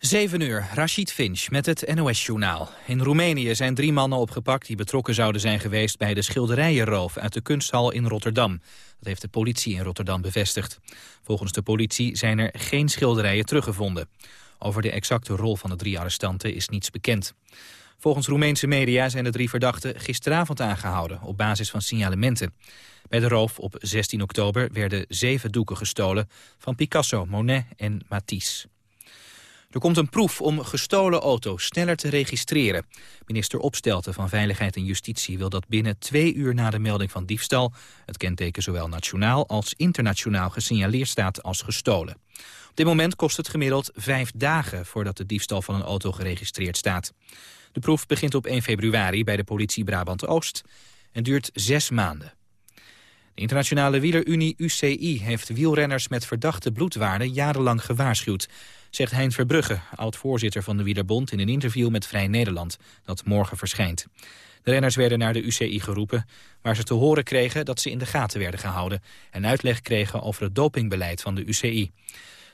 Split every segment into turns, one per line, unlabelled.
7 uur, Rashid Finch met het NOS-journaal. In Roemenië zijn drie mannen opgepakt die betrokken zouden zijn geweest... bij de schilderijenroof uit de kunsthal in Rotterdam. Dat heeft de politie in Rotterdam bevestigd. Volgens de politie zijn er geen schilderijen teruggevonden. Over de exacte rol van de drie arrestanten is niets bekend. Volgens Roemeense media zijn de drie verdachten gisteravond aangehouden... op basis van signalementen. Bij de roof op 16 oktober werden zeven doeken gestolen... van Picasso, Monet en Matisse. Er komt een proef om gestolen auto's sneller te registreren. Minister Opstelten van Veiligheid en Justitie wil dat binnen twee uur na de melding van diefstal... het kenteken zowel nationaal als internationaal gesignaleerd staat als gestolen. Op dit moment kost het gemiddeld vijf dagen voordat de diefstal van een auto geregistreerd staat. De proef begint op 1 februari bij de politie Brabant-Oost en duurt zes maanden. De internationale wielerunie UCI heeft wielrenners met verdachte bloedwaarden jarenlang gewaarschuwd zegt Hein Verbrugge, oud-voorzitter van de Wielerbond... in een interview met Vrij Nederland, dat morgen verschijnt. De renners werden naar de UCI geroepen, waar ze te horen kregen dat ze in de gaten werden gehouden... en uitleg kregen over het dopingbeleid van de UCI.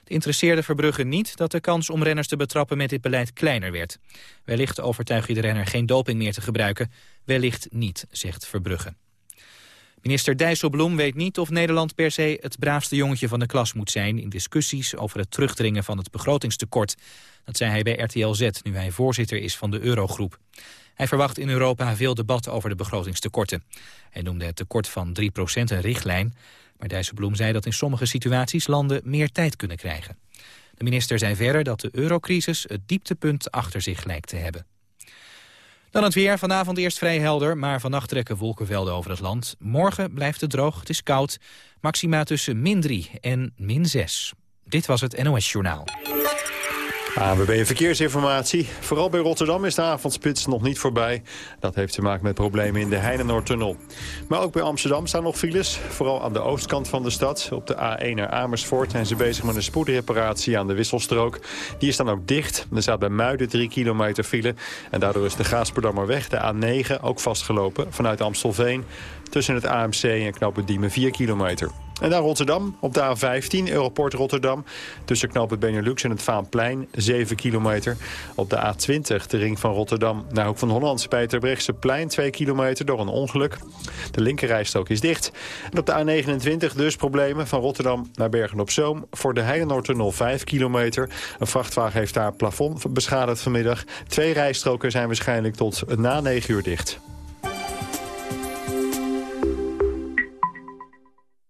Het interesseerde Verbrugge niet dat de kans om renners te betrappen met dit beleid kleiner werd. Wellicht overtuig je de renner geen doping meer te gebruiken, wellicht niet, zegt Verbrugge. Minister Dijsselbloem weet niet of Nederland per se het braafste jongetje van de klas moet zijn... in discussies over het terugdringen van het begrotingstekort. Dat zei hij bij RTL Z, nu hij voorzitter is van de Eurogroep. Hij verwacht in Europa veel debat over de begrotingstekorten. Hij noemde het tekort van 3% een richtlijn... maar Dijsselbloem zei dat in sommige situaties landen meer tijd kunnen krijgen. De minister zei verder dat de eurocrisis het dieptepunt achter zich lijkt te hebben. Dan het weer. Vanavond eerst vrij helder, maar vannacht trekken wolkenvelden over het land. Morgen blijft het droog, het is koud. Maxima tussen min 3 en min 6. Dit was het NOS Journaal.
ANWB Verkeersinformatie. Vooral bij Rotterdam is de avondspits nog niet voorbij. Dat heeft te maken met problemen in de Heinenoordtunnel. Maar ook bij Amsterdam staan nog files. Vooral aan de oostkant van de stad. Op de A1 naar Amersfoort zijn ze bezig met een spoedreparatie aan de wisselstrook. Die is dan ook dicht. Er staat bij Muiden 3 kilometer file. En daardoor is de Gaasperdammerweg, de A9, ook vastgelopen vanuit Amstelveen. Tussen het AMC en knooppunt Diemen 4 kilometer. En naar Rotterdam, op de A15, Europort Rotterdam. Tussen knooppunt Benelux en het Vaanplein, 7 kilometer. Op de A20, de ring van Rotterdam, naar Hoek van Holland... bij het plein 2 kilometer door een ongeluk. De linkerrijstrook is dicht. En op de A29 dus problemen van Rotterdam naar Bergen-op-Zoom... voor de Heijenoordtunnel 5 kilometer. Een vrachtwagen heeft daar plafond beschadigd vanmiddag. Twee rijstroken zijn waarschijnlijk tot na 9 uur dicht.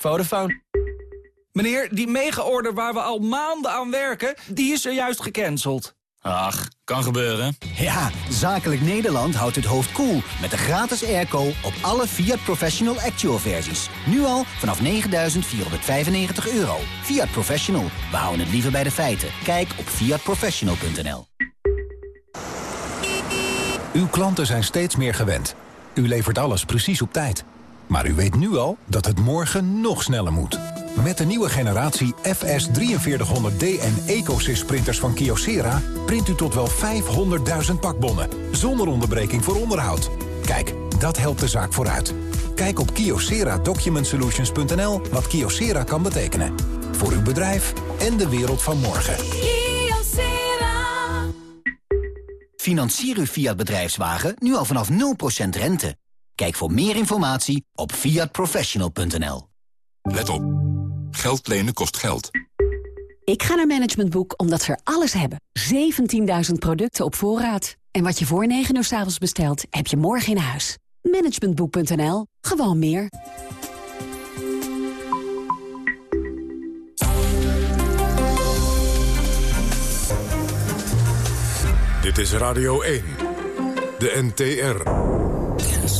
Vodafone.
Meneer, die mega-order waar we al maanden aan werken, die is er juist gecanceld.
Ach, kan gebeuren.
Ja, Zakelijk Nederland houdt het hoofd koel cool met de gratis airco op alle Fiat Professional Actual versies. Nu al vanaf 9.495 euro. Fiat Professional, we houden het liever bij de feiten. Kijk op fiatprofessional.nl
Uw klanten zijn steeds meer gewend. U levert alles precies op tijd. Maar u weet nu al dat het morgen nog sneller moet. Met de nieuwe generatie FS 4300D en EcoSys printers van Kyocera... print u tot wel 500.000 pakbonnen, zonder onderbreking voor onderhoud. Kijk, dat helpt de zaak vooruit. Kijk op kyocera-documentsolutions.nl wat Kyocera kan betekenen. Voor uw bedrijf en de wereld van morgen.
Kyocera. Financier uw Fiat bedrijfswagen nu al vanaf 0% rente. Kijk voor meer informatie op fiatprofessional.nl.
Let op. Geld lenen kost geld.
Ik ga naar Management Boek omdat ze er alles hebben. 17.000 producten op voorraad. En wat je voor 9 uur s avonds bestelt, heb je morgen in huis. Managementboek.nl. Gewoon meer.
Dit is Radio 1. De NTR.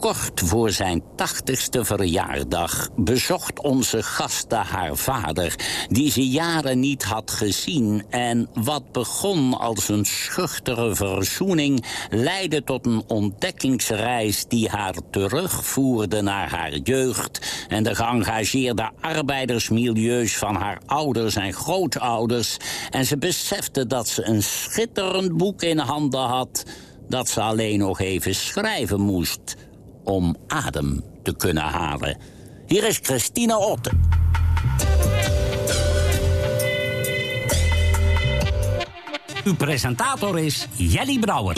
Kort voor zijn tachtigste verjaardag bezocht onze gasten haar vader... die ze jaren niet had gezien. En wat begon als een schuchtere verzoening... leidde tot een ontdekkingsreis die haar terugvoerde naar haar jeugd... en de geëngageerde arbeidersmilieus van haar ouders en grootouders. En ze besefte dat ze een schitterend boek in handen had... dat ze alleen nog even schrijven moest om adem te kunnen halen. Hier is Christine Otte. Uw presentator is Jelly Brouwer.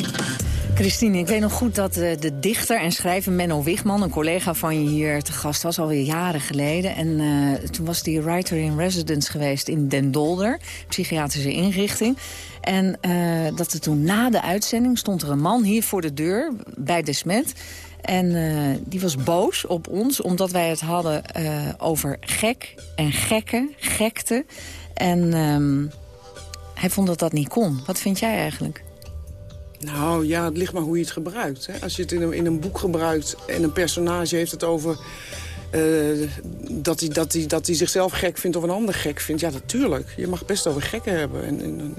Christine, ik weet nog goed dat uh, de dichter en schrijver Menno Wigman... een collega van je hier te gast was, alweer jaren geleden. En uh, toen was die writer in residence geweest in Den Dolder, psychiatrische inrichting. En uh, dat er toen na de uitzending stond er een man hier voor de deur bij de smet... En uh, die was boos op ons, omdat wij het hadden uh, over gek en gekken, gekte. En um, hij vond dat dat niet kon. Wat vind jij eigenlijk?
Nou ja, het ligt maar hoe je het gebruikt. Hè. Als je het in een, in een boek gebruikt en een personage heeft het over... Uh, dat, hij, dat, hij, dat zichzelf gek vindt of een ander gek vindt. Ja, natuurlijk. Je mag best over gekken hebben. En, en,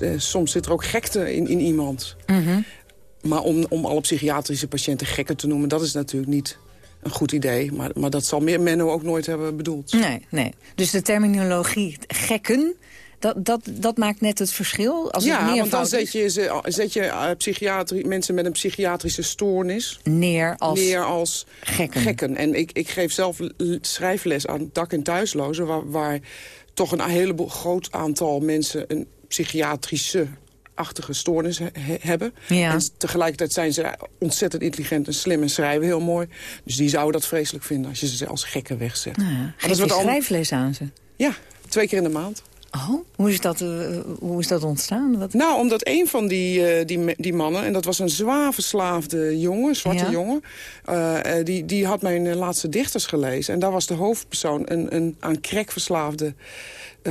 en soms zit er ook gekte in, in iemand. Mm -hmm. Maar om, om alle psychiatrische patiënten gekken te noemen... dat is natuurlijk niet een goed idee. Maar, maar dat zal meer Menno ook nooit hebben bedoeld.
Nee, nee. Dus de terminologie gekken... Dat, dat, dat maakt net het verschil? Als
ja,
het
want dan zet je, zet je uh, psychiatrie, mensen met een psychiatrische stoornis...
neer als,
neer als
gekken.
gekken. En ik, ik geef zelf schrijfles aan dak- en thuislozen... Waar, waar toch een heleboel groot aantal mensen een psychiatrische achtige stoornis he hebben.
Ja.
En tegelijkertijd zijn ze ontzettend intelligent en slim en schrijven heel mooi. Dus die zouden dat vreselijk vinden als je ze als gekken wegzet.
Nou ja. Schrijfles aan ze?
Ja, twee keer in de maand.
Oh, hoe is dat, uh, hoe is dat ontstaan? Wat...
Nou, omdat een van die, uh, die, die mannen... en dat was een zwaar verslaafde jongen, zwarte ja. jongen... Uh, die, die had mijn laatste dichters gelezen. En daar was de hoofdpersoon een, een aan crack verslaafde...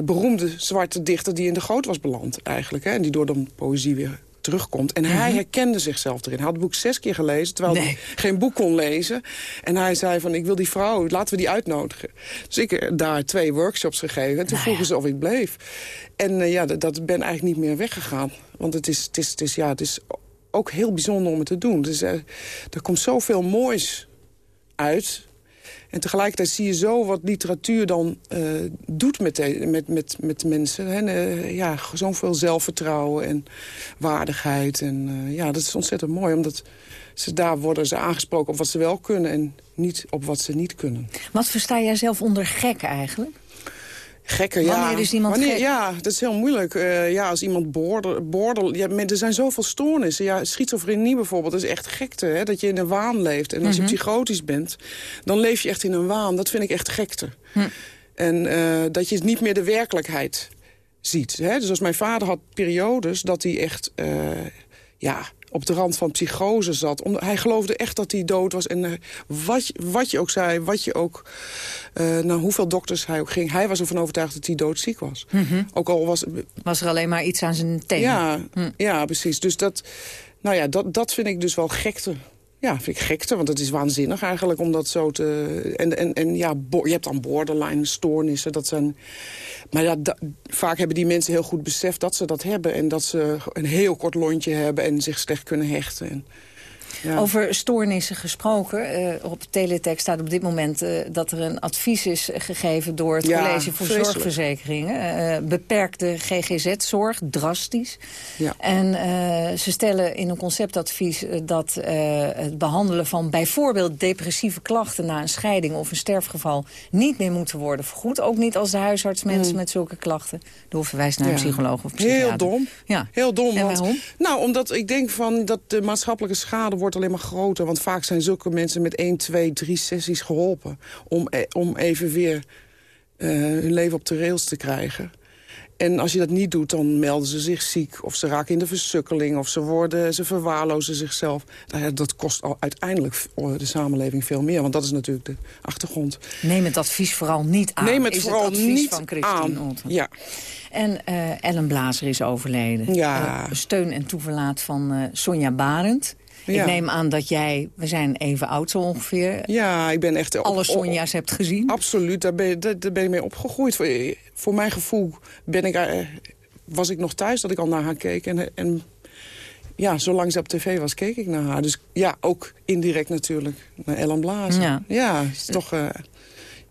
beroemde zwarte dichter die in de goot was beland eigenlijk. Hè, en die door de poëzie weer terugkomt. En hij herkende zichzelf erin. Hij had het boek zes keer gelezen, terwijl
nee.
hij geen boek kon lezen. En hij zei van, ik wil die vrouw, laten we die uitnodigen. Dus ik heb daar twee workshops gegeven. En toen
nou
vroegen ze of ik bleef. En uh, ja, dat, dat ben eigenlijk niet meer weggegaan. Want het is, het is, het is, ja, het is ook heel bijzonder om het te doen. Dus, uh, er komt zoveel moois uit... En tegelijkertijd zie je zo wat literatuur dan uh, doet met, met, met, met mensen. Hè? Uh, ja, zoveel zelfvertrouwen en waardigheid. En uh, ja, dat is ontzettend mooi, omdat ze, daar worden ze aangesproken op wat ze wel kunnen... en niet op wat ze niet kunnen.
Wat versta jij zelf onder gek eigenlijk?
Gekken, ja.
Wanneer is iemand
Wanneer,
gek?
Ja, dat is heel moeilijk. Uh, ja, als iemand border... border ja, er zijn zoveel stoornissen. Ja, schizofrenie bijvoorbeeld is echt gekte. Hè? Dat je in een waan leeft. En als
Mhm.
je psychotisch bent, dan leef je echt in een waan. Dat vind ik echt gekte.
Hm.
En uh, dat je niet meer de werkelijkheid ziet. Hè? Dus als mijn vader had periodes dat hij echt... Uh, ja, op de rand van psychose zat. Om, hij geloofde echt dat hij dood was. En uh, wat, wat je ook zei, wat je ook... Uh, naar hoeveel dokters hij ook ging... hij was ervan overtuigd dat hij doodziek was.
Mm -hmm.
Ook al was...
Was er alleen maar iets aan zijn teen?
Ja, hm. ja precies. Dus dat, nou ja, dat, dat vind ik dus wel gekte. Ja, vind ik gekte, want het is waanzinnig eigenlijk om dat zo te... En, en, en ja, je hebt dan borderline stoornissen, dat zijn... Maar ja, vaak hebben die mensen heel goed beseft dat ze dat hebben... en dat ze een heel kort lontje hebben en zich slecht kunnen hechten. En,
ja. Over stoornissen gesproken. Uh, op teletext staat op dit moment uh, dat er een advies is gegeven... door het
ja,
College voor
vreselijk.
Zorgverzekeringen. Uh, beperkt de GGZ-zorg drastisch.
Ja.
En ze stellen in een conceptadvies dat het behandelen van bijvoorbeeld depressieve klachten... na een scheiding of een sterfgeval niet meer moeten worden vergoed. Ook niet als de huisarts mensen mm. met zulke klachten... door verwijst naar een psycholoog of psychiater.
Heel dom.
Ja.
Heel dom.
En
want,
waarom?
Nou, omdat ik denk van dat de maatschappelijke schade wordt alleen maar groter. Want vaak zijn zulke mensen met 1, 2, 3 sessies geholpen... om, om even weer uh, hun leven op de rails te krijgen. En als je dat niet doet, dan melden ze zich ziek. Of ze raken in de versukkeling. Of ze, worden, ze verwaarlozen zichzelf. Nou dat kost al uiteindelijk de samenleving veel meer. Want dat is natuurlijk de achtergrond.
Neem het advies vooral niet aan.
Neem het
is
vooral
het advies
niet
van Christine
aan.
Olten.
Ja.
En uh, Ellen Blazer is overleden.
Ja.
Uh, steun en toeverlaat van uh, Sonja Barend.
Ja.
Ik neem aan dat jij, we zijn even oud zo ongeveer...
Ja, ik ben echt...
Alle Sonja's hebt gezien?
Absoluut, daar ben, daar, daar ben ik mee opgegroeid. Voor, voor mijn gevoel ben ik, eh, was ik nog thuis dat ik al naar haar keek. En, en ja, zolang ze op tv was, keek ik naar haar. Dus ja, ook indirect natuurlijk naar Ellen Blazen.
Ja.
Ja, het is toch... eh,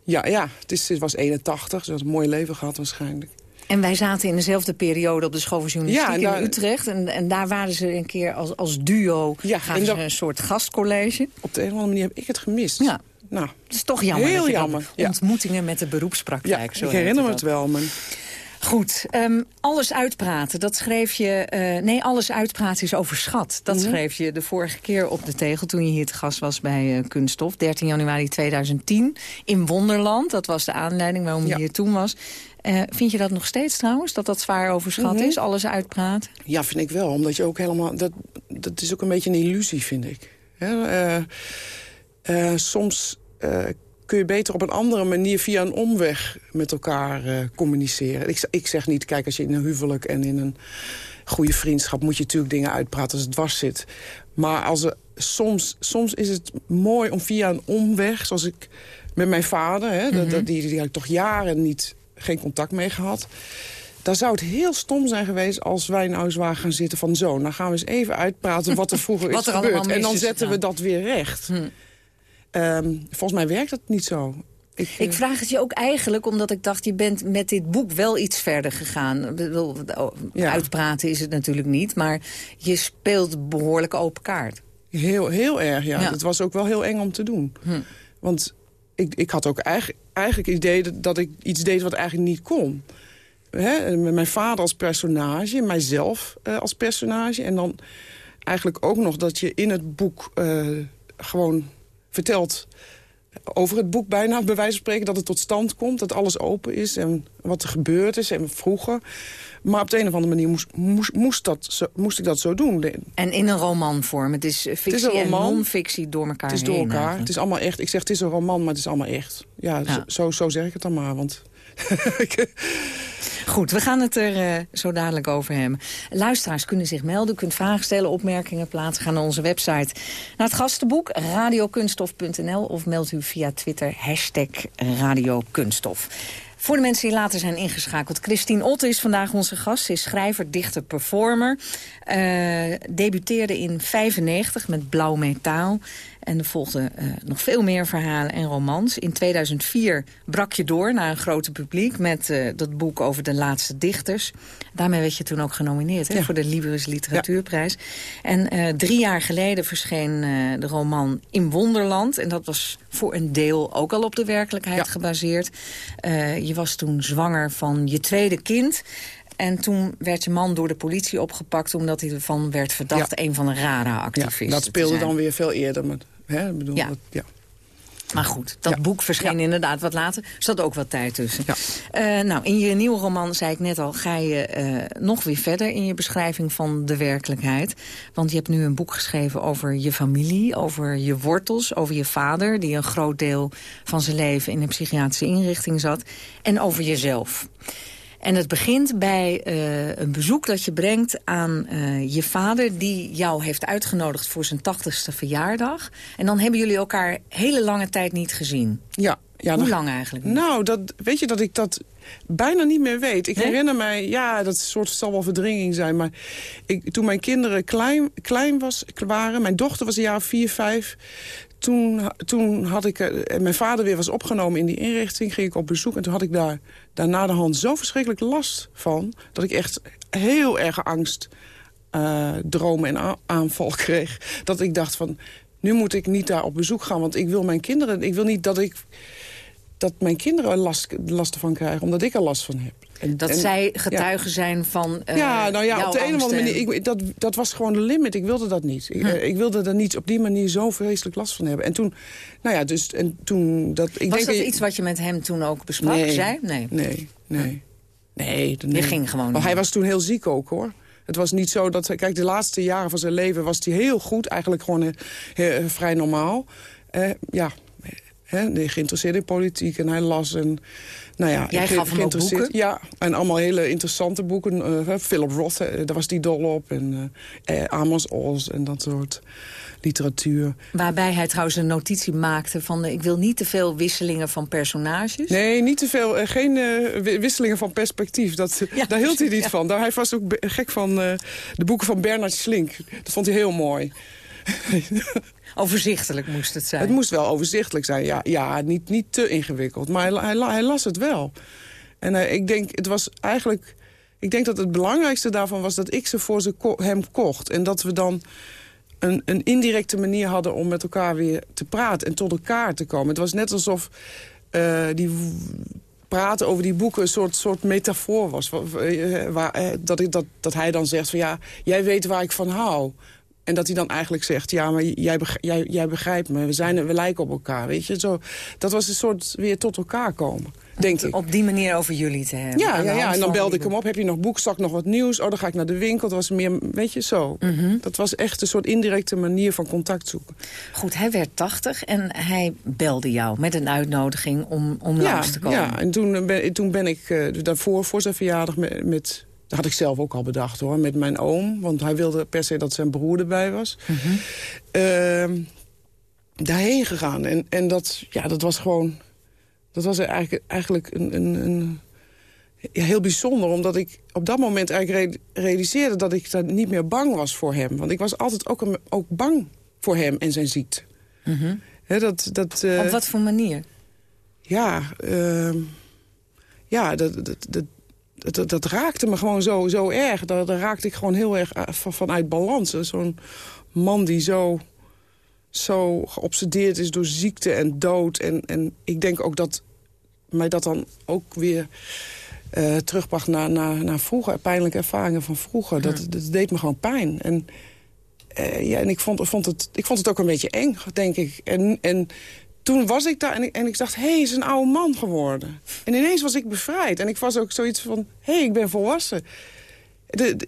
ja, ja het, is, het was 81, ze had een mooi leven gehad waarschijnlijk.
En wij zaten in dezelfde periode op de school van journalistiek
Ja, en daar-
in Utrecht. En, en daar waren ze een keer als, als duo, ja,
en dat-
een soort gastcollege.
Op de een of andere manier heb ik het gemist.
Ja.
Nou,
Het is toch jammer
Heel jammer, ja.
ontmoetingen met de beroepspraktijk.
Ja,
zo
ik herinner me het wel, maar...
Goed, ehm, alles uitpraten, dat schreef je... eh, nee, alles uitpraten is overschat. Dat
Mhm.
schreef je de vorige keer op de tegel toen je hier te gast was bij eh, Kunststof. 13 januari 2010 in Wonderland. Dat was de aanleiding waarom je hier toen was. Eh, vind je dat nog steeds trouwens, dat dat zwaar overschat
Mhm.
is? Alles uitpraten?
Ja, vind ik wel. Omdat je ook helemaal... Dat, dat is ook een beetje een illusie, vind ik. Eh, eh, soms kun je beter op een andere manier via een omweg met elkaar communiceren. Ik, ik zeg niet, kijk, als je in een huwelijk en in een goede vriendschap... moet je natuurlijk dingen uitpraten als het dwars zit. Maar als er, soms, soms is het mooi om via een omweg, zoals ik met mijn vader... Hè, dat, dat, die, die had ik toch jaren niet, geen contact mee gehad... Daar zou het heel stom zijn geweest als wij nou eens waren gaan zitten van zo. Nou gaan we eens even uitpraten wat er vroeger
Wat
is
er
gebeurd. En dan zetten we dat weer recht. Ehm, volgens mij werkt dat niet zo. Ik,
Ik vraag het je ook eigenlijk omdat ik dacht... je bent met dit boek wel iets verder gegaan. Oh,
Ja.
Uitpraten is het natuurlijk niet, maar je speelt behoorlijk open kaart.
Heel, heel erg, ja.
Ja.
Het was ook wel heel eng om te doen. Want ik, ik had ook eigenlijk, eigenlijk het idee dat, ik iets deed wat eigenlijk niet kon. Hè? Mijn vader als personage, mijzelf eh, als personage. En dan eigenlijk ook nog dat je in het boek eh, gewoon vertelt over het boek bijna, bij wijze van spreken, dat het tot stand komt. Dat alles open is en wat er gebeurd is en vroeger. Maar op de een of andere manier moest, moest, moest, dat zo, moest ik dat zo doen.
En in een romanvorm. Het is eh, fictie
een roman.
en non-fictie door elkaar
Het is door elkaar. Het is allemaal echt. Ik zeg het is een roman, maar het is allemaal echt. Ja,
Ja.
Zo, zo, zeg ik het dan maar. Want
Goed, we gaan het er eh, zo dadelijk over hebben. Luisteraars kunnen zich melden, u kunt vragen stellen, opmerkingen plaatsen. Ga naar onze website, naar het gastenboek radiokunstof.nl... of meld u via Twitter hashtag radiokunststof. Voor de mensen die later zijn ingeschakeld. Christine Otte is vandaag onze gast. Ze is schrijver, dichter, performer. Eh, debuteerde in 95 met Blauw Metaal. En er volgden eh, nog veel meer verhalen en romans. In 2004 brak je door naar een grote publiek... met eh, dat boek over de laatste dichters. Daarmee werd je toen ook genomineerd voor de Libris Literatuurprijs. En eh, drie jaar geleden verscheen de roman In Wonderland. En dat was voor een deel ook al op de werkelijkheid gebaseerd. Je was toen zwanger van je tweede kind... En toen werd je man door de politie opgepakt... omdat hij ervan werd verdacht een van de
ja,
RARA-activisten
dat speelde dan weer veel eerder. Maar, hè, ik bedoel,
Ja.
dat- ja.
Maar goed, dat boek verscheen inderdaad wat later. Er zat ook wat tijd tussen. Eh, nou, in je nieuwe roman, zei ik net al, ga je eh, nog weer verder in je beschrijving van de werkelijkheid. Want je hebt nu een boek geschreven over je familie, over je wortels, over je vader... die een groot deel van zijn leven in een psychiatrische inrichting zat. En over jezelf. En het begint bij eh, een bezoek dat je brengt aan eh, je vader... die jou heeft uitgenodigd voor zijn tachtigste verjaardag. En dan hebben jullie elkaar hele lange tijd niet gezien.
Ja, ja,
Hoe
dan-
lang eigenlijk?
Nou, dat, weet je dat ik dat bijna niet meer weet. Ik
Nee?
herinner mij, ja, dat soort zal wel verdringing zijn... maar ik, toen mijn kinderen klein, klein was, waren... mijn dochter was een jaar vier, vijf... Toen, toen had ik, eh, mijn vader weer was opgenomen in die inrichting... ging ik op bezoek en toen had ik daar, daar na de hand zo verschrikkelijk last van... dat ik echt heel erg angst, eh, dromen en aanval kreeg. Dat ik dacht van, nu moet ik niet daar op bezoek gaan... want ik wil mijn kinderen, ik wil niet dat ik dat mijn kinderen er last, last ervan krijgen, omdat ik er last van heb. En,
Dat
en-
zij
ja.
getuigen zijn van eh,
ja, nou ja, op de een of andere manier. Ik, dat, dat was gewoon de limit. Ik wilde dat niet. Ik,
Hm.
eh, ik wilde er niet op die manier zo vreselijk last van hebben. En toen, nou ja, dus en toen dat. Ik
Was
denk
dat iets wat je met hem toen ook besprak?
Nee.
Zei? Nee.
Nee, nee. Nee,
Je ging gewoon niet.
hij was toen heel ziek ook, hoor. Het was niet zo dat... Kijk, de laatste jaren van zijn leven was hij heel goed. Eigenlijk gewoon eh, eh, vrij normaal. Eh, ja, hè, geïnteresseerd in politiek en hij las en... Nou ja,
Jij gaf hem boeken?
Ja, en allemaal hele interessante boeken. Eh, Philip Roth, eh, daar was die dol op. En eh, Amos Oz en dat soort literatuur.
Waarbij hij trouwens een notitie maakte van... ik wil niet te veel wisselingen van personages.
Nee, niet te veel. geen wi- wisselingen van perspectief. Dat, daar hield hij niet
ja.
van. Daar, hij was ook gek van de boeken van Bernard Slink. Dat vond hij heel mooi.
Overzichtelijk moest het zijn.
Het moest wel overzichtelijk zijn. Ja, ja niet, niet te ingewikkeld. Maar hij, hij, la- hij las het wel. En eh, ik denk, het was eigenlijk... Ik denk dat het belangrijkste daarvan was dat ik ze voor ze hem kocht. En dat we dan een, een indirecte manier hadden om met elkaar weer te praten. En tot elkaar te komen. Het was net alsof eh, die praten over die boeken een soort, soort metafoor was. Wa- wa- eh, Waar, eh, dat, ik, dat, dat hij dan zegt van ja, jij weet waar ik van hou. En dat hij dan eigenlijk zegt, ja, maar jij, jij, jij begrijpt me. We, zijn, we lijken op elkaar, weet je. Zo, dat was een soort weer tot elkaar komen, denk ik.
Op die manier over jullie te hebben.
Ja, ja, ja, en dan belde ik hem op. Heb je nog boek? Stak nog wat nieuws? Oh, dan ga ik naar de winkel. Dat was meer, weet je, zo.
Mhm.
Dat was echt een soort indirecte manier van contact zoeken.
Goed, hij werd 80 en hij belde jou met een uitnodiging om, om
Ja,
langs te komen.
ja, en toen ben, toen ben ik eh, daarvoor, voor zijn verjaardag, met, met... Dat had ik zelf ook al bedacht, hoor. Met mijn oom. Want hij wilde per se dat zijn broer erbij was. Ehm, daarheen gegaan. En, en dat, ja, dat was gewoon... Dat was eigenlijk, eigenlijk een, een, een, ja, heel bijzonder. Omdat ik op dat moment eigenlijk re- realiseerde... dat ik daar niet meer bang was voor hem. Want ik was altijd ook, een, ook bang voor hem en zijn ziekte.
Mhm.
Hè, dat, dat, eh,
Op wat voor manier?
ja, ehm, ja dat, dat, dat, dat, dat raakte me gewoon zo, zo erg. Daar, daar raakte ik gewoon heel erg eh, van, vanuit balans. Zo'n man die zo, zo geobsedeerd is door ziekte en dood. En, en ik denk ook dat mij dat dan ook weer eh, terugbracht naar, naar, naar vroeger. Pijnlijke ervaringen van vroeger. Dat, dat deed me gewoon pijn. En, eh, ja, en ik, vond, vond het, ik vond het ook een beetje eng, denk ik. En, en toen was ik daar en ik, en ik dacht, hé, hey, is een oude man geworden. En ineens was ik bevrijd. En ik was ook zoiets van, hé, hey, ik ben volwassen.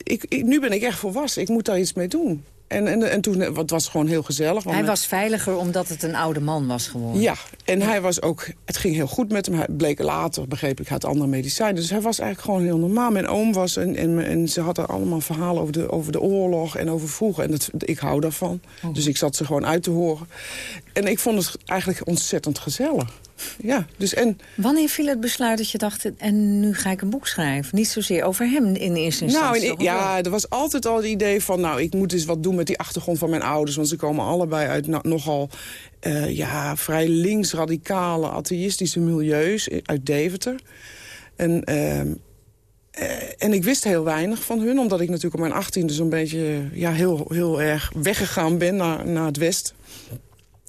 Ik- nu ben ik echt volwassen, ik moet daar iets mee doen. En, en, en toen, het was gewoon heel gezellig. want
Hij was veiliger omdat het een oude man was geworden.
ja, en hij was ook... Het ging heel goed met hem. Hij bleek later, begreep ik, had andere medicijnen. Dus hij was eigenlijk gewoon heel normaal. Mijn oom was... En, en, en ze hadden allemaal verhalen over de, over de oorlog en over vroeger. En dat, ik hou daarvan. Dus ik zat ze gewoon uit te horen. En ik vond het eigenlijk ontzettend gezellig. Ja, dus en...
Wanneer viel het besluit dat je dacht... en nu ga ik een boek schrijven? Niet zozeer over hem in eerste
Nou,
instantie. wel?
ja, er was altijd al het idee van... nou, ik moet eens wat doen met die achtergrond van mijn ouders. Want ze komen allebei uit no- nogal eh, ja, vrij links-radicale, atheïstische milieus i- uit Deventer. En, ehm, eh, en ik wist heel weinig van hun, omdat ik natuurlijk op mijn achttiende zo'n beetje ja, heel, heel erg weggegaan ben naar, naar het Westen.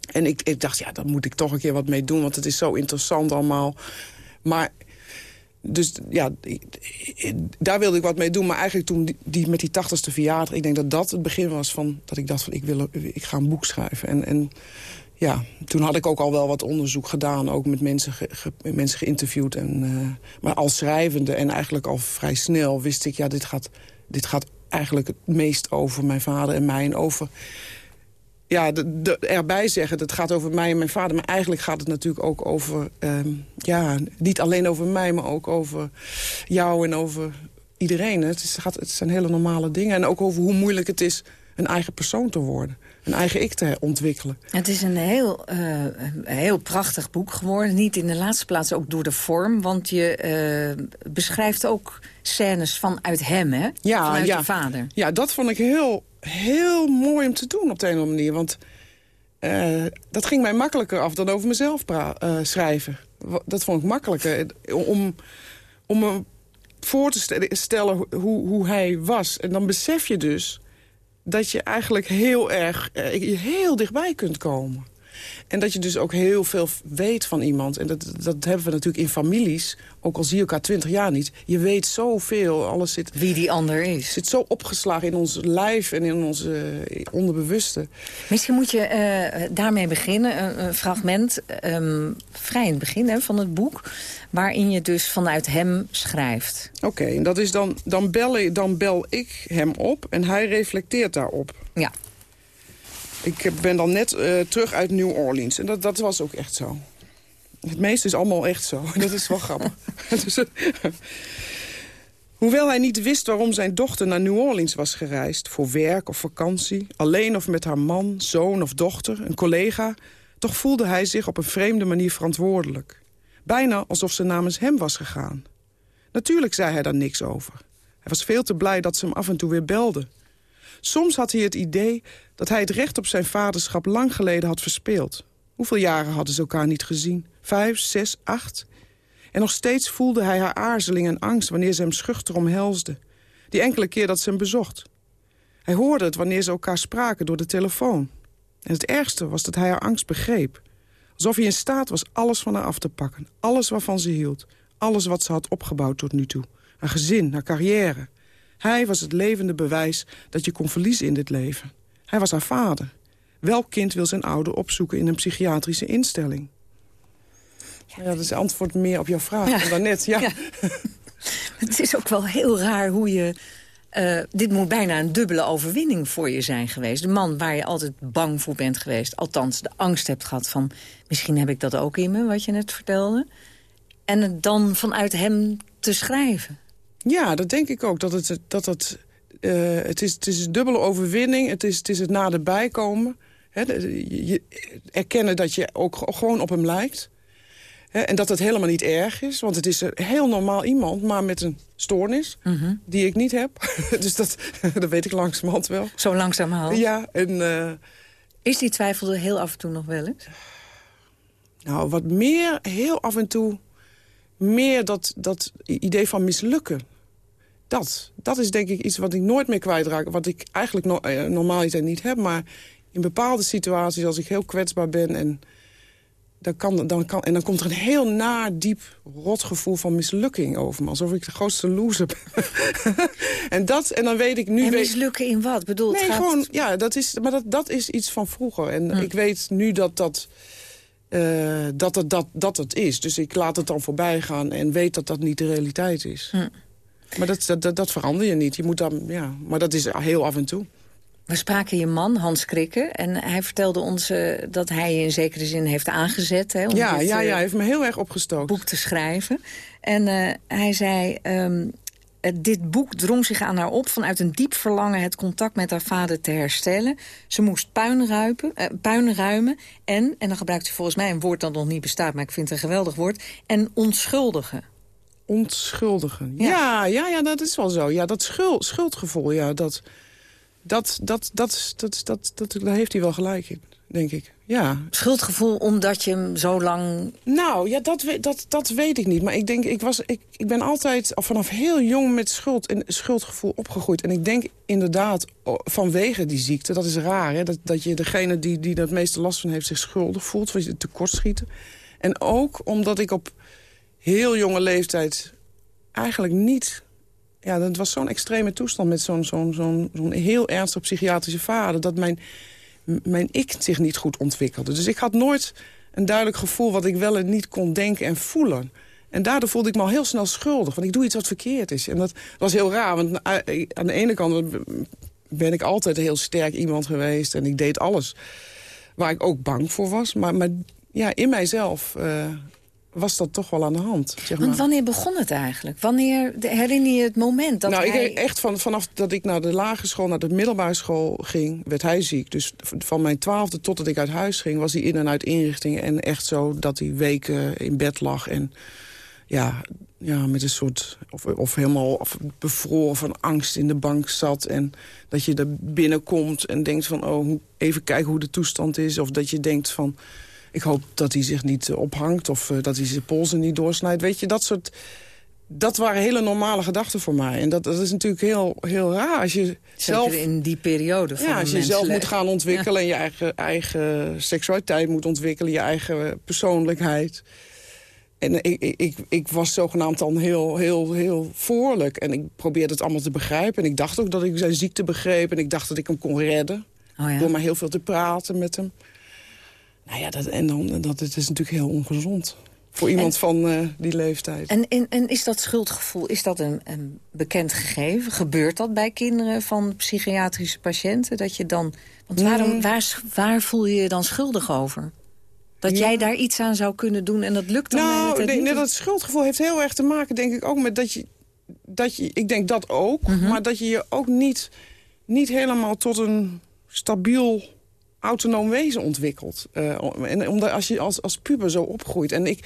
En ik, ik dacht, ja, daar moet ik toch een keer wat mee doen, want het is zo interessant allemaal. Maar dus ja, daar wilde ik wat mee doen. Maar eigenlijk toen die, met die tachtigste verjaardag... ik denk dat dat het begin was van dat ik dacht van ik, wil, ik ga een boek schrijven. En, en ja, toen had ik ook al wel wat onderzoek gedaan. Ook met mensen, mensen geïnterviewd. En, eh, maar als schrijvende en eigenlijk al vrij snel wist ik... ja, dit gaat, dit gaat eigenlijk het meest over mijn vader en mij. En over ja, de, de- erbij zeggen, dat gaat over mij en mijn vader. Maar eigenlijk gaat het natuurlijk ook over... ehm, ja, niet alleen over mij, maar ook over jou en over iedereen. Het, is, gaat, het zijn hele normale dingen. En ook over hoe moeilijk het is een eigen persoon te worden. Een eigen ik te ontwikkelen.
Het is een heel, eh, heel prachtig boek geworden. Niet in de laatste plaats ook door de vorm. Want je eh, beschrijft ook scènes vanuit hem, hè?
Ja,
vanuit
ja.
je vader.
Ja, dat vond ik heel, heel mooi om te doen op de een of andere manier. Want eh, dat ging mij makkelijker af dan over mezelf eh, schrijven. Dat vond ik makkelijker. Om, om me voor te ste- stellen hoe, hoe hij was. En dan besef je dus dat je eigenlijk heel erg eh, heel dichtbij kunt komen. En dat je dus ook heel veel weet van iemand. En dat, dat hebben we natuurlijk in families. Ook al zie je elkaar twintig jaar niet. Je weet zoveel. Alles zit,
Wie die ander is.
zit zo opgeslagen in ons lijf en in ons eh, onderbewuste.
Misschien moet je eh, daarmee beginnen. Een, fragment, ehm, vrij in het begin hè, van het boek... waarin je dus vanuit hem schrijft.
Oké, en dat is dan, dan, dan bel ik hem op en hij reflecteert daarop.
Ja.
Ik ben dan net eh, terug uit New Orleans. En dat, dat was ook echt zo. Het meeste is allemaal echt zo. Dat is wel grappig. dus, Hoewel hij niet wist waarom zijn dochter naar New Orleans was gereisd... voor werk of vakantie, alleen of met haar man, zoon of dochter, een collega... toch voelde hij zich op een vreemde manier verantwoordelijk. Bijna alsof ze namens hem was gegaan. Natuurlijk zei hij daar niks over. Hij was veel te blij dat ze hem af en toe weer belde. Soms had hij het idee dat hij het recht op zijn vaderschap lang geleden had verspeeld. Hoeveel jaren hadden ze elkaar niet gezien? Vijf, zes, acht? En nog steeds voelde hij haar aarzeling en angst wanneer ze hem schuchter omhelsde. Die enkele keer dat ze hem bezocht. Hij hoorde het wanneer ze elkaar spraken door de telefoon. En het ergste was dat hij haar angst begreep. Alsof hij in staat was alles van haar af te pakken. Alles waarvan ze hield. Alles wat ze had opgebouwd tot nu toe. Haar gezin, haar carrière. Hij was het levende bewijs dat je kon verliezen in dit leven. Hij was haar vader. Welk kind wil zijn ouder opzoeken in een psychiatrische instelling? Ja, dat is antwoord meer op jouw vraag ja. dan daarnet. Ja. ja.
Het is ook wel heel raar hoe je... Uh, dit moet bijna een dubbele overwinning voor je zijn geweest. De man waar je altijd bang voor bent geweest. Althans, de angst hebt gehad van... misschien heb ik dat ook in me, wat je net vertelde. En het dan vanuit hem te schrijven.
Ja, dat denk ik ook. Dat het, dat het, uh, het, is, het is een dubbele overwinning. Het is het, is het naderbij komen. Je, erkennen dat je ook gewoon op hem lijkt. En dat het helemaal niet erg is. Want het is een heel normaal iemand, maar met een stoornis.
Mhm.
Die ik niet heb. dus dat, dat weet ik langzamerhand wel.
Zo langzamerhand?
Ja. En, uh,
is die twijfel er heel af en toe nog wel eens?
Nou, wat meer, heel af en toe... meer dat, dat idee van mislukken. Dat. Dat is denk ik iets wat ik nooit meer kwijtraak. Wat ik eigenlijk no normaal niet heb. Maar in bepaalde situaties, als ik heel kwetsbaar ben... en dan, kan, dan, kan, en dan komt er een heel naar, diep, rot gevoel van mislukking over me. Alsof ik de grootste loser ben. en, dat, en dan weet ik nu...
En mislukken in wat? Bedoel,
nee,
gaat...
gewoon, ja, dat is, maar dat, dat is iets van vroeger. En hm. ik weet nu dat dat, uh, dat, het, dat, dat het is. Dus ik laat het dan voorbij gaan en weet dat dat niet de realiteit is.
Hm.
Maar dat, dat, dat, verander je niet. Je moet dan, ja, maar dat is heel af en toe.
We spraken je man, Hans Krikke, en hij vertelde ons uh, dat hij je in zekere zin heeft aangezet. Hè, om
ja,
dit,
ja, ja, hij heeft me heel erg opgestookt.
boek te schrijven. En uh, hij zei, um, dit boek drong zich aan haar op vanuit een diep verlangen het contact met haar vader te herstellen. Ze moest puin, ruipen, puin ruimen en, en dan gebruikt hij volgens mij een woord dat nog niet bestaat, maar ik vind het een geweldig woord, en onschuldigen.
Ontschuldigen. Ja, ja, ja, ja dat is wel zo. Ja, dat schuld, schuldgevoel, ja, dat dat, dat, dat, dat, dat, dat, daar heeft hij wel gelijk in, denk ik. Ja.
Schuldgevoel omdat je hem zo lang...
Nou, ja, dat, dat, dat weet ik niet. Maar ik denk, ik, was, ik, ik ben altijd vanaf heel jong met schuld en schuldgevoel opgegroeid. En ik denk inderdaad, vanwege die ziekte, dat is raar... Hè, dat, dat je degene die, die het meeste last van heeft zich schuldig voelt. Van je tekortschieten. En ook omdat ik op heel jonge leeftijd eigenlijk niet ja, dat was zo'n extreme toestand met zo'n zo'n zo'n heel ernstig psychiatrische vader... dat mijn, mijn ik zich niet goed ontwikkelde. Dus ik had nooit een duidelijk gevoel wat ik wel en niet kon denken en voelen. En daardoor voelde ik me al heel snel schuldig. Want ik doe iets wat verkeerd is. En dat was heel raar. Want aan de ene kant ben ik altijd heel sterk iemand geweest. En ik deed alles waar ik ook bang voor was. Maar, maar ja, in mijzelf uh, was dat toch wel aan de hand. Zeg maar.
Want wanneer begon het eigenlijk? Wanneer herinner je het moment dat
nou,
hij...
ik echt van, vanaf dat ik naar de lagere school, naar de middelbare school ging, werd hij ziek. Dus van mijn twaalfde totdat ik uit huis ging, was hij in en uit inrichtingen. En echt zo dat hij weken in bed lag en ja, ja met een soort... Of, of helemaal of bevroren van angst in de bank zat. En dat je er binnenkomt en denkt van, oh, even kijken hoe de toestand is. Of dat je denkt van ik hoop dat hij zich niet ophangt of uh, dat hij zijn polsen niet doorsnijdt. Weet je, dat soort... Dat waren hele normale gedachten voor mij. En dat, dat is natuurlijk heel, heel raar. Als je
Zeker
zelf,
in die periode van
Ja, als je zelf moet gaan ontwikkelen... Ja. en je eigen, eigen seksualiteit moet ontwikkelen... je eigen persoonlijkheid. En ik, ik, ik was zogenaamd dan heel, heel, heel voorlijk. En ik probeerde het allemaal te begrijpen. En ik dacht ook dat ik zijn ziekte begreep. En ik dacht dat ik hem kon redden.
Oh ja.
Door maar heel veel te praten met hem. Nou ja, dat, en dan, dat het is natuurlijk heel ongezond. Voor iemand en, van uh, die leeftijd.
En, en, en, is dat schuldgevoel, is dat een, een, bekend gegeven? Gebeurt dat bij kinderen van psychiatrische patiënten? Dat je dan, want waarom, waar, waar voel je je dan schuldig over? Dat jij daar iets aan zou kunnen doen en dat lukt dan
Nou, nee,
niet?
nee, dat schuldgevoel heeft heel erg te maken, denk ik, ook met dat je... Dat je ik denk dat ook,
Mhm.
maar dat je je ook niet, niet helemaal tot een stabiel autonoom wezen ontwikkelt. Eh, en omdat als je als, als puber zo opgroeit. En ik,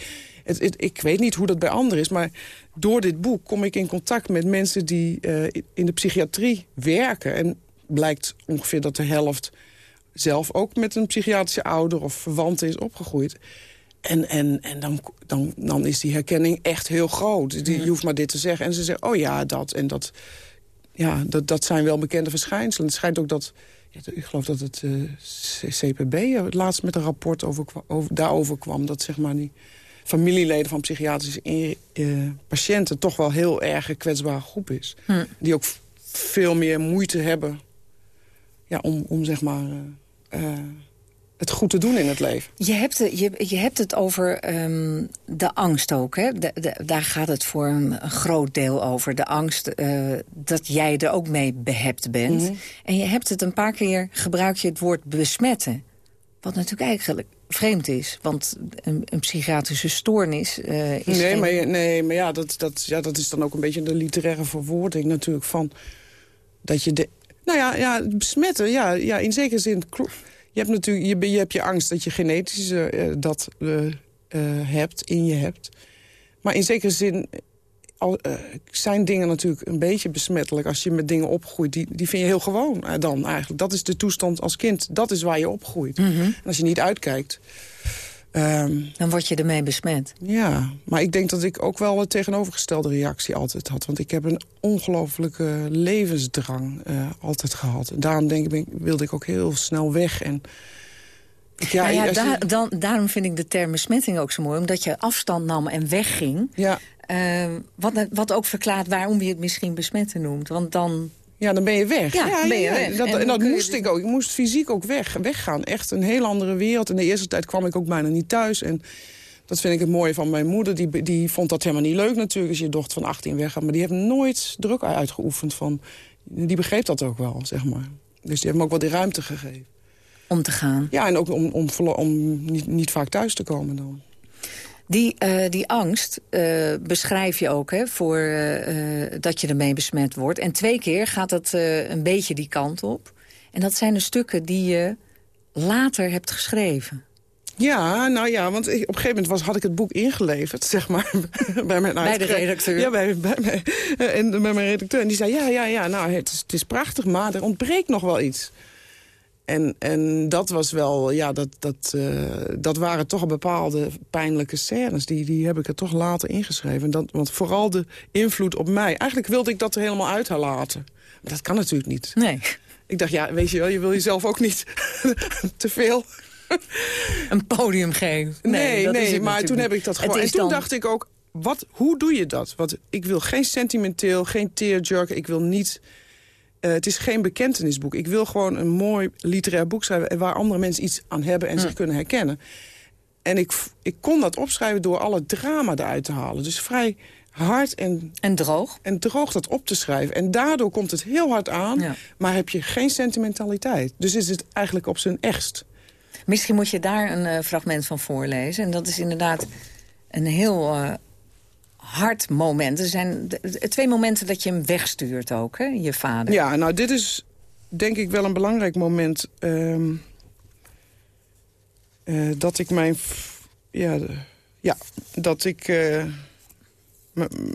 het, het- ik weet niet hoe dat bij anderen is, maar door dit boek kom ik in contact met mensen die eh, in de psychiatrie werken. En blijkt ongeveer dat de helft zelf ook met een psychiatrische ouder of verwant is opgegroeid. En, en, en dan, dan, dan is die herkenning echt heel groot. Die, je hoeft maar dit te zeggen. En ze zeggen, oh ja, dat en dat. Ja, dat, dat zijn wel bekende verschijnselen. Het schijnt ook dat... Ik geloof dat het eh, C- CPB het laatst met een rapport over, daarover kwam. Dat zeg maar die familieleden van psychiatrische in- eh, patiënten... toch wel heel erg een kwetsbare groep is.
Hm.
Die ook veel meer moeite hebben ja, om, om zeg maar, eh, eh, het goed te doen in het leven.
Je hebt, het- je, je hebt het over ehm, de angst ook. Hè? De, de- daar gaat het voor een, groot deel over. De angst eh, dat jij er ook mee behept bent.
Mhm.
En je hebt het een paar keer, gebruik je het woord besmetten. Wat natuurlijk eigenlijk vreemd is. Want een, een psychiatrische stoornis eh, is
nee,
geen-
maar, je- nee, maar ja, dat, dat, ja, dat is dan ook een beetje de literaire verwoording natuurlijk van... dat je de... Nou ja, ja besmetten, ja, ja in zekere zin... Je hebt natuurlijk je, je, hebt je angst dat je genetisch eh, eh, dat eh, hebt, in je hebt. Maar in zekere zin al, zijn dingen natuurlijk een beetje besmettelijk... als je met dingen opgroeit, die, die vind je heel gewoon dan eigenlijk. Dat is de toestand als kind, dat is waar je opgroeit. En als je niet uitkijkt... ehm,
Dan word je ermee besmet.
ja, maar ik denk dat ik ook wel een tegenovergestelde reactie altijd had. Want ik heb een ongelofelijke levensdrang eh, altijd gehad. En daarom denk ik, ben wilde ik ook heel snel weg. En, ja,
Nou ja, daar- dan, daarom vind ik de term besmetting ook zo mooi. Omdat je afstand nam en wegging.
Ja.
Eh, wat, wat ook verklaart waarom je het misschien besmetten noemt. Want dan...
Ja, dan ben je weg.
Ja, dan ben je weg.
Dat,
En
dat
je
moest ik ook. Ik moest fysiek ook weg, weggaan. Echt een heel andere wereld. In de eerste tijd kwam ik ook bijna niet thuis. En dat vind ik het mooie van mijn moeder. Die, die vond dat helemaal niet leuk natuurlijk als je dochter van 18 weggaat. Maar die heeft nooit druk uitgeoefend. Van, die begreep dat ook wel, zeg maar. Dus die heeft me ook wel die ruimte gegeven.
Om te gaan.
Ja, en ook om, om, om niet, niet vaak thuis te komen dan.
Die, eh, die angst eh, beschrijf je ook, hè, voor, eh, dat je ermee besmet wordt. En twee keer gaat het eh, een beetje die kant op. En dat zijn de stukken die je later hebt geschreven.
Ja, nou ja, want ik, op een gegeven moment was, had ik het boek ingeleverd, zeg maar, bij mijn
Bij de redacteur.
Ja, bij, bij, mij, en bij mijn redacteur. En die zei, ja, ja, ja, nou, het is, het is prachtig, maar er ontbreekt nog wel iets. En, en dat was wel, ja, dat, dat, eh, dat waren toch bepaalde pijnlijke scènes. Die, die heb ik er toch later ingeschreven. En Dat, want vooral de invloed op mij. Eigenlijk wilde ik dat er helemaal uit laten. Maar dat kan natuurlijk niet.
Nee.
Ik dacht, ja, weet je wel, je wil jezelf ook niet te veel
Een podium geven.
Nee,
dat
nee, maar toen heb ik dat gewoon... En toen
dan-
dacht ik ook, wat, hoe doe je dat? Want ik wil geen sentimenteel, geen tearjerker. Ik wil niet... eh, het is geen bekentenisboek. Ik wil gewoon een mooi literair boek schrijven... en waar andere mensen iets aan hebben en zich kunnen herkennen. En ik, ik kon dat opschrijven door alle drama eruit te halen. Dus vrij hard en...
En droog.
En droog dat op te schrijven. En daardoor komt het heel hard aan,
Ja.
maar heb je geen sentimentaliteit. Dus is het eigenlijk op zijn echtst.
Misschien moet je daar een eh, fragment van voorlezen. En dat is inderdaad een heel eh, hard moment. Er zijn twee momenten dat je hem wegstuurt ook, hè, je vader.
Ja, nou, dit is denk ik wel een belangrijk moment. ehm, eh, dat ik mijn... Ja, de- ja dat ik... eh,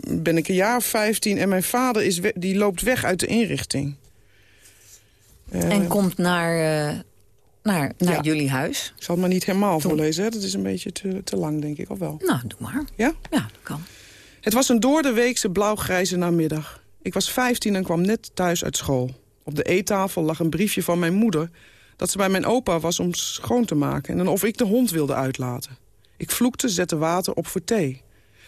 ben ik een jaar of 15 en mijn vader is die loopt weg uit de inrichting. Eh,
En komt naar, naar, naar
Ja.
jullie huis.
Ik zal het maar niet helemaal voorlezen, hè? dat is een beetje te, te lang, denk ik, of wel?
Nou, doe maar.
Ja?
Ja, dat kan.
Het was een door de weekse blauwgrijze namiddag. Ik was 15 en kwam net thuis uit school. Op de eettafel lag een briefje van mijn moeder... dat ze bij mijn opa was om schoon te maken... en of ik de hond wilde uitlaten. Ik vloekte, zette water op voor thee.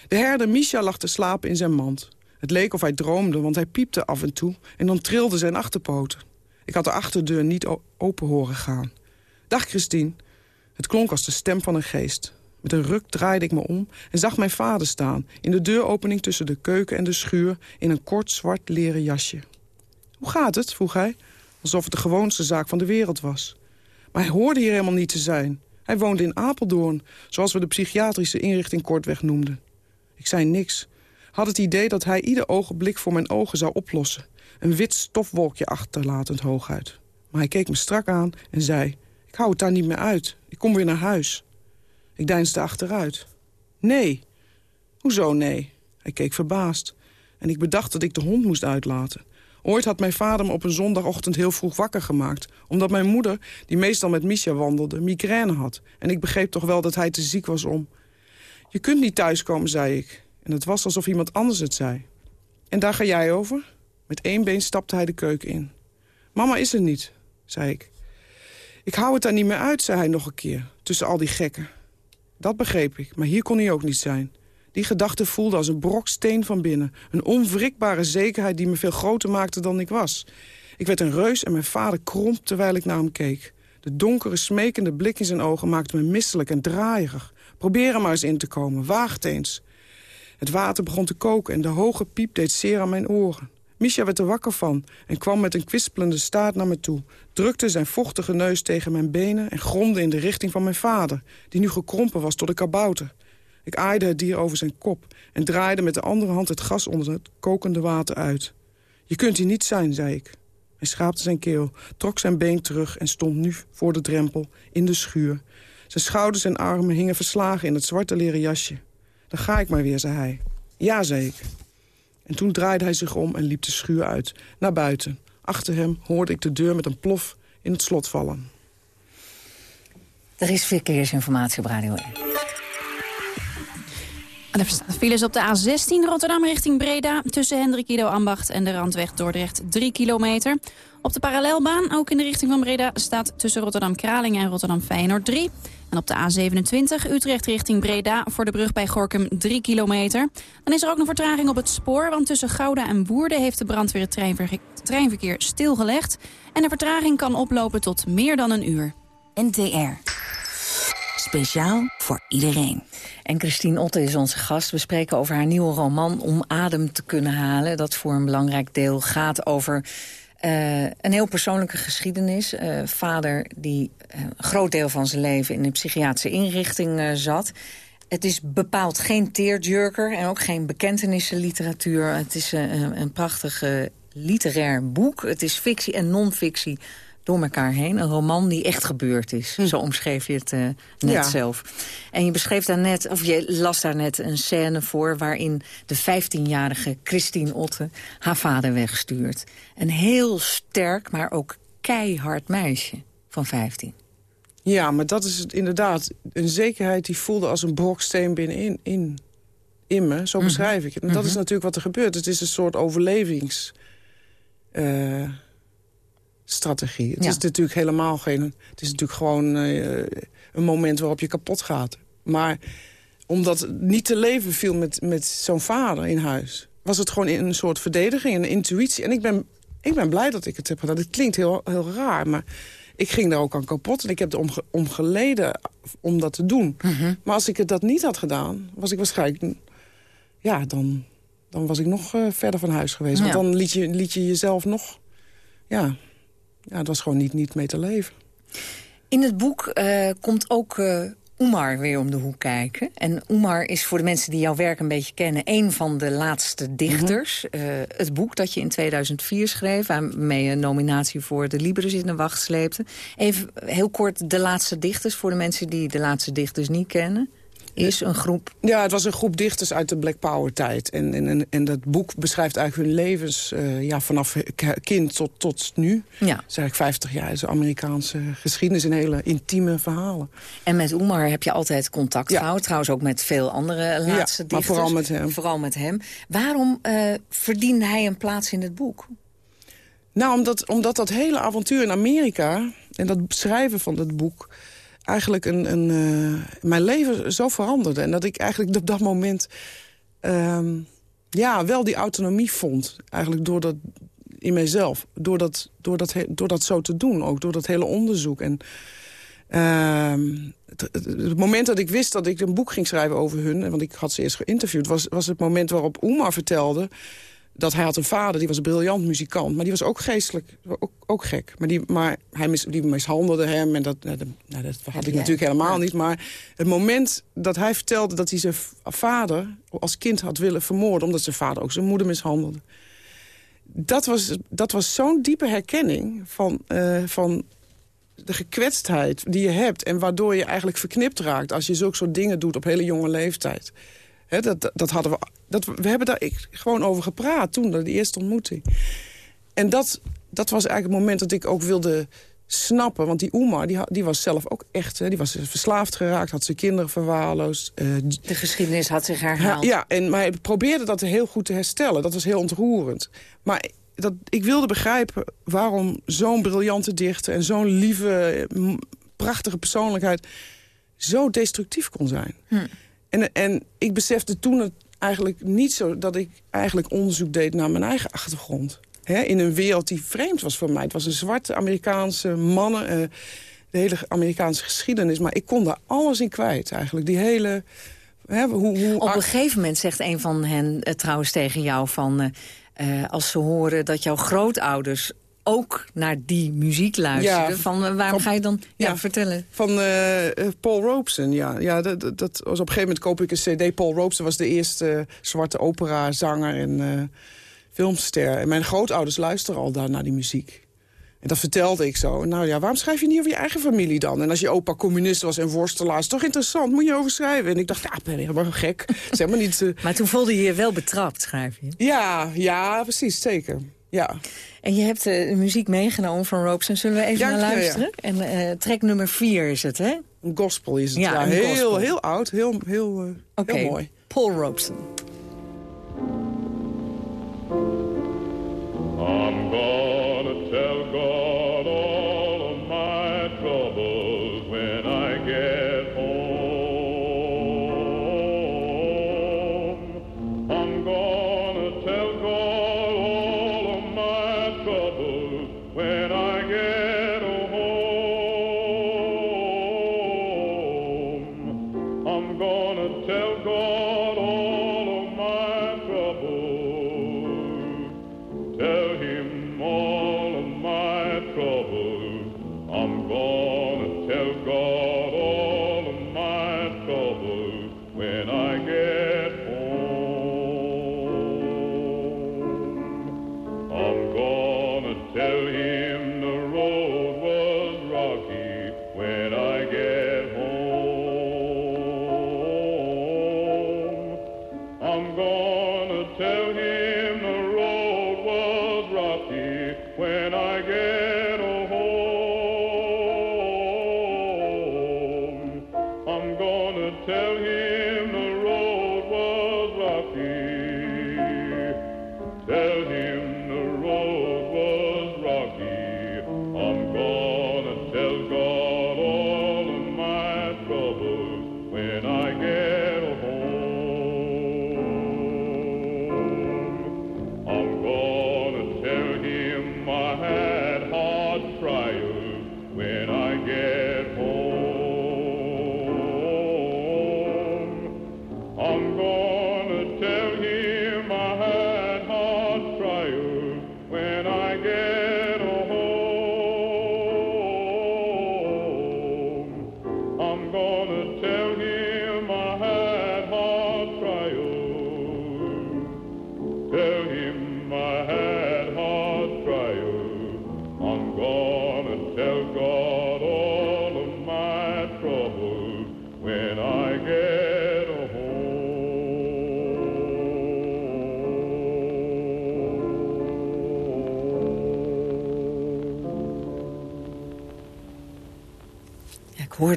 De herder Misha lag te slapen in zijn mand. Het leek of hij droomde, want hij piepte af en toe... en dan trilden zijn achterpoten. Ik had de achterdeur niet open horen gaan. Dag, Christine. Het klonk als de stem van een geest. Met een ruk draaide ik me om en zag mijn vader staan... in de deuropening tussen de keuken en de schuur... in een kort zwart leren jasje. Hoe gaat het? vroeg hij, alsof het de gewoonste zaak van de wereld was. Maar hij hoorde hier helemaal niet te zijn. Hij woonde in Apeldoorn, zoals we de psychiatrische inrichting kortweg noemden. Ik zei niks. Had het idee dat hij ieder ogenblik voor mijn ogen zou oplossen. Een wit stofwolkje achterlatend hooguit. Maar hij keek me strak aan en zei... Ik hou het daar niet meer uit. Ik kom weer naar huis. Ik deinsde achteruit. Nee. Hoezo nee? Hij keek verbaasd. En ik bedacht dat ik de hond moest uitlaten. Ooit had mijn vader me op een zondagochtend heel vroeg wakker gemaakt. Omdat mijn moeder, die meestal met Misha wandelde, migraine had. En ik begreep toch wel dat hij te ziek was om. Je kunt niet thuiskomen, zei ik. En het was alsof iemand anders het zei. En daar ga jij over? Met één been stapte hij de keuken in. Mama is er niet, zei ik. Ik hou het daar niet meer uit, zei hij nog een keer, tussen al die gekken. Dat begreep ik, maar hier kon hij ook niet zijn. Die gedachte voelde als een brok steen van binnen. Een onwrikbare zekerheid die me veel groter maakte dan ik was. Ik werd een reus en mijn vader kromp terwijl ik naar hem keek. De donkere, smekende blik in zijn ogen maakte me misselijk en draaierig. Probeer er maar eens in te komen, waag het eens. Het water begon te koken en de hoge piep deed zeer aan mijn oren. Misha werd er wakker van en kwam met een kwispelende staart naar me toe. Drukte zijn vochtige neus tegen mijn benen en gromde in de richting van mijn vader... die nu gekrompen was tot een kabouter. Ik aaide het dier over zijn kop en draaide met de andere hand het gas onder het kokende water uit. Je kunt hier niet zijn, zei ik. Hij schaapte zijn keel, trok zijn been terug en stond nu voor de drempel in de schuur. Zijn schouders en armen hingen verslagen in het zwarte leren jasje. Dan ga ik maar weer, zei hij. Ja, zei ik. En toen draaide hij zich om en liep de schuur uit, naar buiten. Achter hem hoorde ik de deur met een plof in het slot vallen.
Er is verkeersinformatie op Radio 1.
Er staan files op de A16 Rotterdam richting Breda... tussen Hendrik Ido Ambacht en de Randweg Dordrecht 3 kilometer. Op de parallelbaan, ook in de richting van Breda... staat tussen Rotterdam-Kralingen en Rotterdam-Feyenoord 3. En op de A27 Utrecht richting Breda voor de brug bij Gorkum 3 kilometer. Dan is er ook nog vertraging op het spoor... want tussen Gouda en Woerden heeft de brandweer het treinverkeer, treinverkeer stilgelegd. En de vertraging kan oplopen tot meer dan een uur.
NTR. Speciaal voor iedereen.
En Christine Otte is onze gast. We spreken over haar nieuwe roman Om adem te kunnen halen. Dat voor een belangrijk deel gaat over uh, een heel persoonlijke geschiedenis. Uh, vader die uh, een groot deel van zijn leven in een psychiatrische inrichting zat. Het is bepaald geen tearjerker en ook geen bekentenissenliteratuur. Het is een, een prachtig literair boek. Het is fictie en non-fictie door elkaar heen. Een roman die echt gebeurd is. Hm. Zo omschreef je het uh, net zelf. En je beschreef daar net, of je las daar net een scène voor... waarin de 15-jarige Christine Otte haar vader wegstuurt. Een heel sterk, maar ook keihard meisje van 15.
Ja, maar dat is het inderdaad. Een zekerheid die voelde als een broksteen binnenin in, in me. Zo mhm. beschrijf ik het. En dat is mhm. natuurlijk wat er gebeurt. Het is een soort overlevings... Uh, strategie. Het is natuurlijk helemaal geen... Het is natuurlijk gewoon uh, een moment waarop je kapot gaat. Maar omdat niet te leven viel met, met zo'n vader in huis... was het gewoon een soort verdediging, een intuïtie. En ik ben, ik ben blij dat ik het heb gedaan. Het klinkt heel, heel raar, maar ik ging daar ook aan kapot. En ik heb er om, om geleden om dat te doen. Mhm. Maar als ik het dat niet had gedaan, was ik waarschijnlijk... Ja, dan, dan was ik nog uh, verder van huis geweest. Want dan liet je, liet je jezelf nog... Ja, ja, het was gewoon niet, niet mee te leven.
In het boek uh, komt ook uh, Oemar weer om de hoek kijken. En Oemar is voor de mensen die jouw werk een beetje kennen... een van de laatste dichters. Mm het boek dat je in 2004 schreef... waarmee je een nominatie voor de Libris in de wacht sleepte. Even heel kort de laatste dichters... voor de mensen die de laatste dichters niet kennen is een groep?
Ja, het was een groep dichters uit de Black Power tijd. En, en, en dat boek beschrijft eigenlijk hun levens uh, ja, vanaf kind tot, tot nu. Ja. Dat is eigenlijk 50 jaar. is Amerikaanse geschiedenis en hele intieme verhalen.
En met Oemar heb je altijd contact ja. gehouden. Trouwens ook met veel andere laatste
ja,
dichters.
maar vooral met hem.
Vooral met hem. Waarom uh, verdiende hij een plaats in het boek?
Nou, omdat, omdat dat hele avontuur in Amerika... en dat schrijven van dat boek eigenlijk een, een, uh, mijn leven zo veranderde. En dat ik eigenlijk op dat moment um, ja, wel die autonomie vond. Eigenlijk door dat, in mijzelf. Door dat, door, dat, door dat zo te doen ook. Door dat hele onderzoek. En het, het, moment dat ik wist dat ik een boek ging schrijven over hun... want ik had ze eerst geïnterviewd... was, was het moment waarop Oema vertelde dat hij had een vader, die was een briljant muzikant... maar die was ook geestelijk, ook, ook gek. Maar, die, maar hij mis, die mishandelde hem en dat, nou, dat, nou, dat had ik natuurlijk helemaal niet. Maar het moment dat hij vertelde dat hij zijn vader als kind had willen vermoorden... omdat zijn vader ook zijn moeder mishandelde... dat was, dat was zo'n diepe herkenning van, uh, van de gekwetstheid die je hebt... en waardoor je eigenlijk verknipt raakt als je zulke soort dingen doet op hele jonge leeftijd. He, dat, dat hadden we, dat, we hebben daar ik, gewoon over gepraat toen, de eerste ontmoeting. En dat, dat was eigenlijk het moment dat ik ook wilde snappen. Want die Oemar, die, die was zelf ook echt... Hè, die was verslaafd geraakt, had zijn kinderen verwaarloosd. Uh,
de geschiedenis had zich herhaald.
Ja, en, maar hij probeerde dat heel goed te herstellen. Dat was heel ontroerend. Maar dat, ik wilde begrijpen waarom zo'n briljante dichter... en zo'n lieve, prachtige persoonlijkheid... zo destructief kon zijn. Hm. En, en ik besefte toen het eigenlijk niet zo... dat ik eigenlijk onderzoek deed naar mijn eigen achtergrond. in een wereld die vreemd was voor mij. Het was een zwarte Amerikaanse mannen... Uh, de hele Amerikaanse geschiedenis. Maar ik kon daar alles in kwijt eigenlijk. Die hele... hoe, hoe...
Op een gegeven moment zegt een van hen uh, trouwens tegen jou van... Uh, als ze horen dat jouw grootouders ook naar die muziek luisteren. van, uh, waarom ga je dan ja, vertellen?
Van uh, Paul Robeson, ja. ja dat, dat, was op een gegeven moment koop ik een cd. Paul Robeson was de eerste zwarte opera-zanger en filmster. En mijn grootouders luisteren al daar naar die muziek. En dat vertelde ik zo. Nou ja, waarom schrijf je niet over je eigen familie dan? En als je opa communist was en worstelaar, is toch interessant, moet je over schrijven. En ik dacht, ja, ben je helemaal gek. zeg maar, niet, uh...
maar toen voelde je je wel betrapt, schrijf je?
Ja, ja, precies, zeker. Ja.
En je hebt de muziek meegenomen van Robeson. Zullen we even naar luisteren? En uh, track nummer vier is het, hè?
Een gospel is het, ja. heel, gospel. heel oud, heel, heel, uh,
okay.
heel mooi.
Paul Robeson.
I'm gonna tell God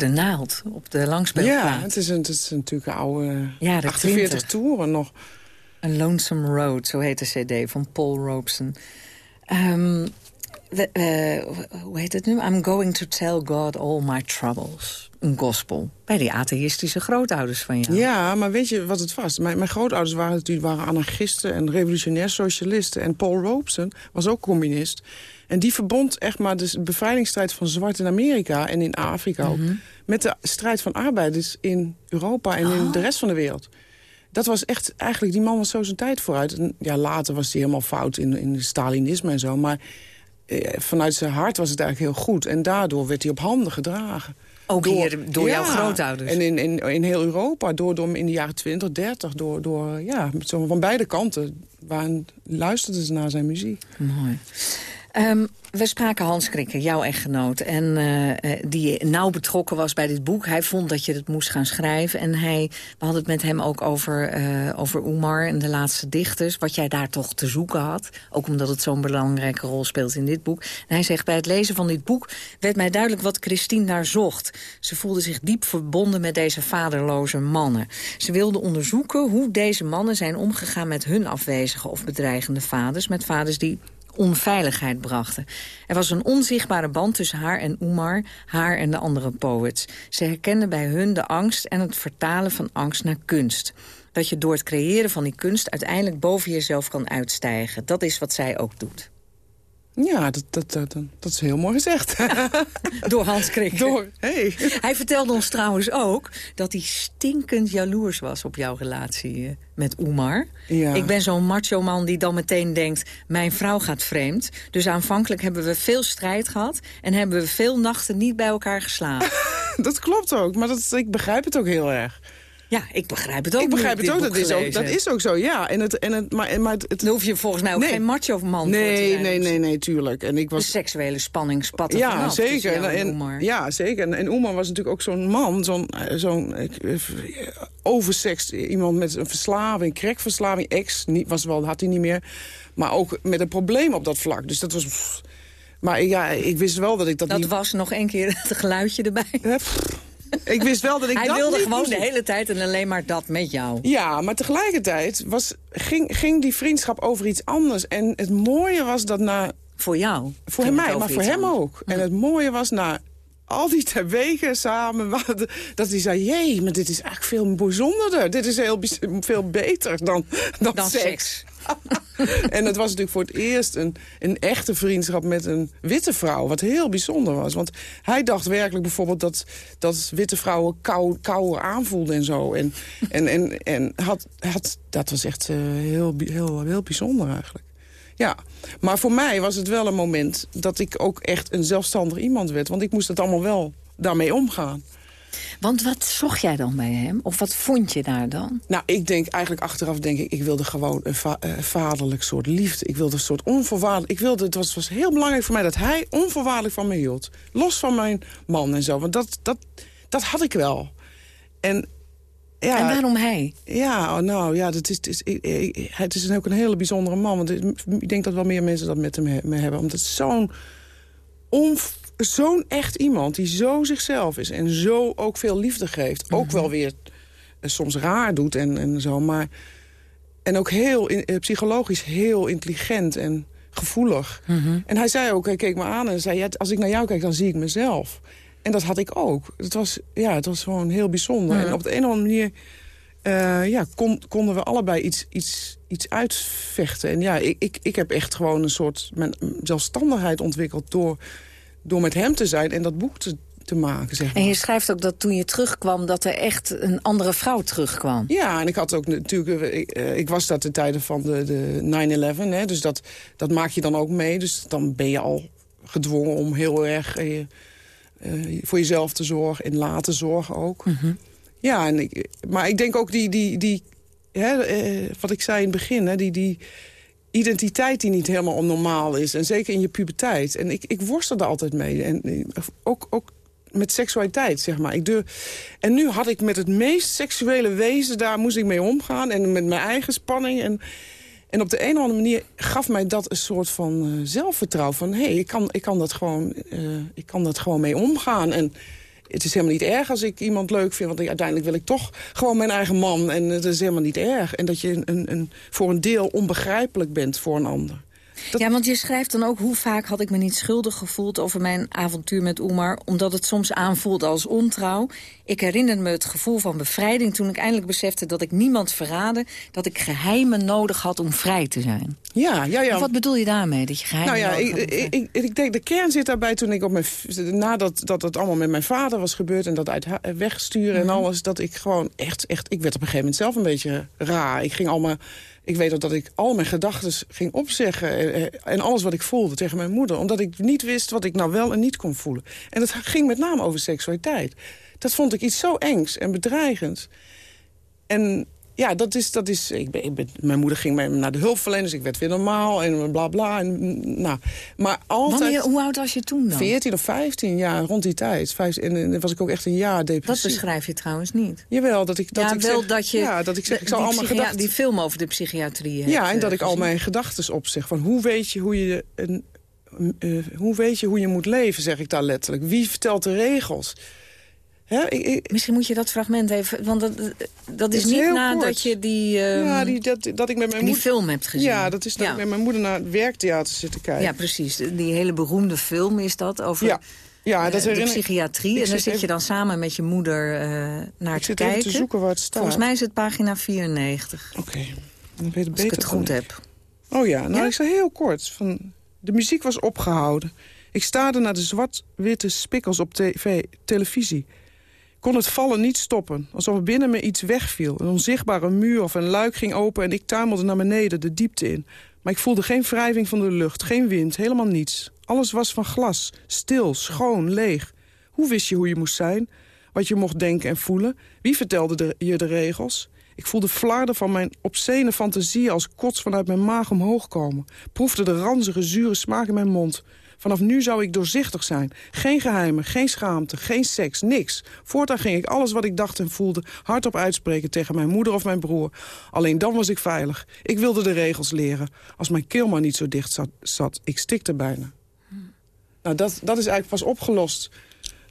Hoorde naald op de langspeelplaat.
Ja, het is, een, het is natuurlijk een oude
Ja, de
48
20.
toeren nog.
A Lonesome Road, zo heet de cd van Paul Robeson. Ehm, eh, hoe heet het nu? I'm going to tell God all my troubles. Een gospel. Bij die atheïstische grootouders van jou.
Ja, maar weet je wat het was? Mijn, mijn grootouders waren natuurlijk waren anarchisten en revolutionair socialisten. En Paul Robeson was ook communist. En die verbond echt maar de bevrijdingsstrijd van zwart in Amerika en in Afrika ook... met de strijd van arbeiders in Europa en in de rest van de wereld. dat was echt, eigenlijk, die man was zo zijn tijd vooruit. En ja, later was hij helemaal fout in, in Stalinisme en zo. Maar eh, vanuit zijn hart was het eigenlijk heel goed. En daardoor werd hij op handen gedragen.
Ook hier door jouw grootouders?
En in, in, in heel Europa, door, door in de jaren 20, 30, door, door ja, van beide kanten waren, luisterden ze naar zijn muziek.
Mooi. Ehm, we spraken Hans Krikke, jouw echtgenoot, en eh, eh, die nauw betrokken was bij dit boek. Hij vond dat je het moest gaan schrijven. En hij, we hadden het met hem ook over, uh, over Oemar en de laatste dichters. Wat jij daar toch te zoeken had. Ook omdat het zo'n belangrijke rol speelt in dit boek. En hij zegt, bij het lezen van dit boek werd mij duidelijk wat Christine daar zocht. Ze voelde zich diep verbonden met deze vaderloze mannen. Ze wilde onderzoeken hoe deze mannen zijn omgegaan met hun afwezige of bedreigende vaders. Met vaders die onveiligheid brachten. Er was een onzichtbare band tussen haar en Oemar, haar en de andere poets. Ze herkende bij hun de angst en het vertalen van angst naar kunst. Dat je door het creëren van die kunst uiteindelijk boven jezelf kan uitstijgen. Dat is wat zij ook doet.
Ja, dat, dat, dat, dat is heel mooi gezegd.
Door Hans Krik.
Door, hey.
Hij vertelde ons trouwens ook dat hij stinkend jaloers was op jouw relatie eh, met Oemar.
Ja.
Ik ben zo'n macho man die dan meteen denkt, mijn vrouw gaat vreemd. Dus aanvankelijk hebben we veel strijd gehad... en hebben we veel nachten niet bij elkaar geslapen.
dat klopt ook, maar dat, ik begrijp het ook heel erg.
Ja, ik begrijp het ook.
Ik begrijp
het
ook, dat is ook, dat is ook zo, ja. En het, en het, maar, maar het,
Dan hoef je volgens mij ook
nee.
geen macho man
nee,
voor te zijn.
Nee, nee, nee, tuurlijk. En ik was...
De seksuele spanning spatte
ja,
vanaf
zeker.
En,
ja, zeker. En, en Oemar was natuurlijk ook zo'n man, zo'n zo'n oversext, iemand met een verslaving, crackverslaving, ex, niet, was wel, had hij niet meer. Maar ook met een probleem op dat vlak. Dus dat was... Pff, maar ja, ik wist wel dat ik dat,
Dat
niet...
was nog een keer het geluidje erbij.
Ik wist wel dat ik
Hij
dat
wilde gewoon
moest
de hele tijd en alleen maar dat met jou.
Ja, maar tegelijkertijd was, ging, ging die vriendschap over iets anders. En het mooie was dat na...
Voor jou?
Voor mij, maar voor hem
anders.
ook. En het mooie was na al die wegen samen... dat hij zei, jee, maar dit is eigenlijk veel bijzonderder. Dit is heel, veel beter dan, dan,
Dan
seks.
seks.
en het was natuurlijk voor het eerst een, een echte vriendschap met een witte vrouw. Wat heel bijzonder was. Want hij dacht werkelijk bijvoorbeeld dat, dat witte vrouwen kou, kouder aanvoelden en zo. En, en, en, en had, had, dat was echt eh, heel, heel, heel bijzonder eigenlijk. Ja, maar voor mij was het wel een moment dat ik ook echt een zelfstandig iemand werd. Want ik moest het allemaal wel daarmee omgaan.
Want wat zocht jij dan bij hem? Of wat vond je daar dan?
Nou, ik denk eigenlijk achteraf denk ik, ik wilde gewoon een va- eh, vaderlijk soort liefde. Ik wilde een soort onvoorwaardelijk. Ik wilde, het was, was heel belangrijk voor mij dat hij onvoorwaardelijk van me hield. Los van mijn man en zo. Want dat, dat, dat had ik wel. En, ja,
En waarom hij?
Ja, nou ja, dat is, het, is, ik- ik- het is ook een hele bijzondere man. Want ik denk dat wel meer mensen dat met hem he- me hebben. Omdat het zo'n zo'n echt iemand die zo zichzelf is... en zo ook veel liefde geeft. Ook wel weer eh, soms raar doet en, en zo. Maar, en ook heel in- eh, psychologisch heel intelligent en gevoelig. En hij zei ook, hij keek me aan en zei... Ja, als ik naar jou kijk, dan zie ik mezelf. En dat had ik ook. Het was, ja, het was gewoon heel bijzonder. En op de een of andere manier eh, ja, kon, konden we allebei iets, iets, iets uitvechten. En ja, ik, ik, ik heb echt gewoon een soort mijn zelfstandigheid ontwikkeld... door, door met hem te zijn en dat boek te, te maken, zeg maar.
En je schrijft ook dat toen je terugkwam... dat er echt een andere vrouw terugkwam.
Ja, en ik had ook natuurlijk... eh, Ik, eh, ik was daar ten tijde van de, de 9-11, hè, dus dat, dat maak je dan ook mee. Dus dan ben je al gedwongen om heel erg eh, eh, voor jezelf te zorgen... en laten zorgen ook. Ja, en ik, maar ik denk ook die... die, die hè, eh, wat ik zei in het begin, hè, die... die identiteit die niet helemaal normaal is. En zeker in je puberteit. En ik, ik worstelde altijd mee. En eh, ook, ook met seksualiteit, zeg maar. Ik durf... En nu had ik met het meest seksuele wezen... daar moest ik mee omgaan. En met mijn eigen spanning. En, en op de een of andere manier gaf mij dat een soort van eh, zelfvertrouwen. Van, hé, hey, ik, kan, ik, kan dat gewoon, eh, ik kan dat gewoon mee omgaan. En het is helemaal niet erg als ik iemand leuk vind. Want uiteindelijk wil ik toch gewoon mijn eigen man. En het is helemaal niet erg. En dat je een, een, voor een deel onbegrijpelijk bent voor een ander.
Ja, want je schrijft dan ook hoe vaak had ik me niet schuldig gevoeld over mijn avontuur met Oemar, omdat het soms aanvoelde als ontrouw. Ik herinner me het gevoel van bevrijding toen ik eindelijk besefte dat ik niemand verraadde, dat ik geheimen nodig had om vrij te zijn.
Ja, ja, ja.
Wat bedoel je daarmee, dat je geheimen
Nou ja,
nodig
ik, ik, ik, ik denk de kern zit daarbij toen ik op mijn... Nadat dat het allemaal met mijn vader was gebeurd... en dat uit wegsturen en
Mhm.
alles... dat ik gewoon echt, echt... Ik werd op een gegeven moment zelf een beetje raar. Ik ging allemaal... Ik weet dat ik al mijn gedachten ging opzeggen... En, en alles wat ik voelde tegen mijn moeder. Omdat ik niet wist wat ik nou wel en niet kon voelen. En dat ging met name over seksualiteit. Dat vond ik iets zo engs en bedreigends. En ja, dat is... Dat is ik ben, ik ben- mijn moeder ging mij naar de hulpverleners. Ik werd weer normaal en bla bla. En, nou, maar altijd...
Wanneer, hoe oud was je toen dan?
14 of 15, ja, rond die tijd. Vijf- En en dan was ik ook echt een jaar
Dat
depressief.
beschrijf je trouwens niet.
Jawel, dat ik, dat
ja,
ik
wel
zeg,
dat je...
Ja, dat ik zeg, ik zal allemaal gedachten...
Die film over de psychiatrie hebt,
Ja, en dat
eh,
ik al mijn gedachten opzeg. Van hoe weet je hoe je... Een, eh, hoe weet je hoe je moet leven, zeg ik daar letterlijk. Wie vertelt de regels? Hè, ik, ik-
Misschien moet je dat fragment even... Want dat, dat is,
is
niet nadat
kort.
je die, ehm,
ja, die, dat, dat ik met mijn moeder...
film hebt gezien.
Ja, dat is dat
Ja.
ik met mijn moeder naar het werktheater zit te kijken.
Ja, precies. Die hele beroemde film is dat over
Ja. Ja,
eh,
dat
de
ik-
psychiatrie.
ik
en daar
zit
je dan samen met je moeder eh, naar
Ik
te
zit
kijken.
even te zoeken waar het staat.
Volgens mij is het pagina 94.
Oké, dan weet het
Als ik
beter
het goed
dan-
heb.
Oh ja, nou
Ja?
ik zei heel kort. Van, de muziek was opgehouden. Ik staarde naar de zwart-witte spikkels op tv, televisie. Kon het vallen niet stoppen, alsof er binnen me iets wegviel. Een onzichtbare muur of een luik ging open en ik tuimelde naar beneden, de diepte in. Maar ik voelde geen wrijving van de lucht, geen wind, helemaal niets. Alles was van glas, stil, schoon, leeg. Hoe wist je hoe je moest zijn? Wat je mocht denken en voelen? Wie vertelde de- je de regels? Ik voelde flarden van mijn obscene fantasie als kots vanuit mijn maag omhoog komen. Proefde de ranzige, zure smaak in mijn mond. Vanaf nu zou ik doorzichtig zijn. Geen geheimen, geen schaamte, geen seks, niks. Voortaan ging ik alles wat ik dacht en voelde hardop uitspreken tegen mijn moeder of mijn broer. Alleen dan was ik veilig. Ik wilde de regels leren. Als mijn keel maar niet zo dicht zat, zat ik stikte bijna. Nou, dat, dat is eigenlijk pas opgelost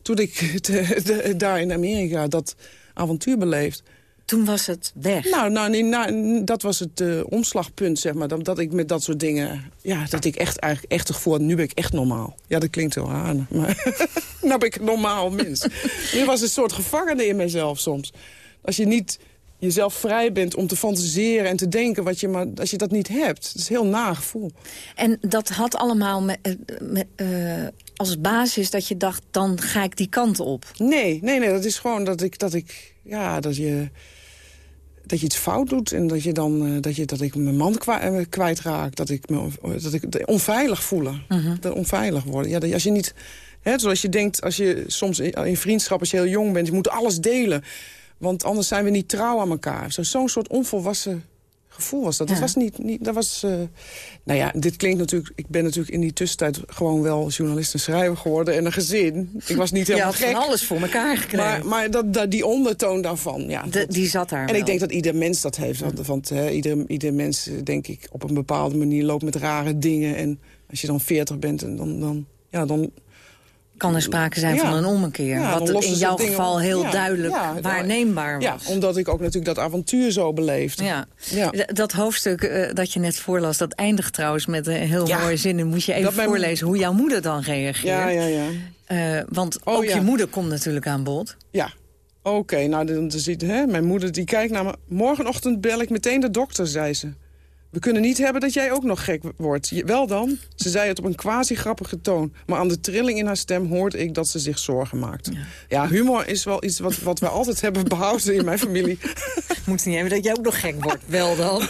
toen ik de- daar in Amerika dat avontuur beleefd.
Toen was het weg?
Nou, nou, nee, nou, dat was het eh, omslagpunt, zeg maar. Dat, dat ik met dat soort dingen... Ja, dat ik echt eigenlijk echt het gevoel had, nu ben ik echt normaal. Ja, dat klinkt heel raar, maar nou ben ik een normaal mens. nu was een soort gevangene in mezelf soms. Als je niet jezelf vrij bent om te fantaseren en te denken... Wat je maar, als je dat niet hebt, dat is een heel na gevoel.
En dat had allemaal eh, eh, als basis dat je dacht, dan ga ik die kant op.
Nee, nee, nee, dat is gewoon dat ik, dat ik, ja, dat je, dat je iets fout doet en dat je dan, eh, dat je, dat ik mijn man kwa- eh, kwijtraak, dat ik me, dat ik onveilig voelen, dat onveilig worden. Ja, dat, als je niet, hè, zoals je denkt, als je soms in, in vriendschap, als je heel jong bent, je moet alles delen, want anders zijn we niet trouw aan elkaar. Zo- Zo'n soort onvolwassen gevoel was dat. Dat
Ja.
was niet, niet dat was, eh, nou ja, dit klinkt natuurlijk, ik ben natuurlijk in die tussentijd gewoon wel journalist en schrijver geworden en een gezin. Ik was niet helemaal
had van
gek.
alles voor elkaar gekregen.
Maar, maar dat, dat, die ondertoon daarvan, ja.
De- die zat daar
En
wel.
ik denk dat ieder mens dat heeft. Want, want hè, ieder, ieder mens, denk ik, op een bepaalde manier loopt met rare dingen. En als je dan 40 bent, en dan, dan, ja, dan...
Kan er sprake zijn
Ja.
van een ommekeer.
Ja,
wat in jouw geval heel
Ja,
duidelijk waarneembaar was.
Ja, omdat ik ook natuurlijk dat avontuur zo beleefde.
Ja. Dat hoofdstuk eh, dat je net voorlas, dat eindigt trouwens met een heel
Ja.
mooie zin. En moet je even
Dat mijn-
voorlezen hoe jouw moeder dan reageert.
Ja, ja, ja.
Eh, want
Oh,
ook je moeder komt natuurlijk aan bod.
Ja. Oké, nou, dan, dan ziet, hè, mijn moeder die kijkt naar me. Morgenochtend bel ik meteen de dokter, zei ze. We kunnen niet hebben dat jij ook nog gek wordt. Je- wel dan? Ze zei het op een quasi-grappige toon. Maar aan de trilling in haar stem hoorde ik dat ze zich zorgen maakte. Ja, humor is wel iets wat, wat we altijd hebben behouden in mijn familie.
Moet niet hebben dat jij ook nog gek wordt. Wel dan.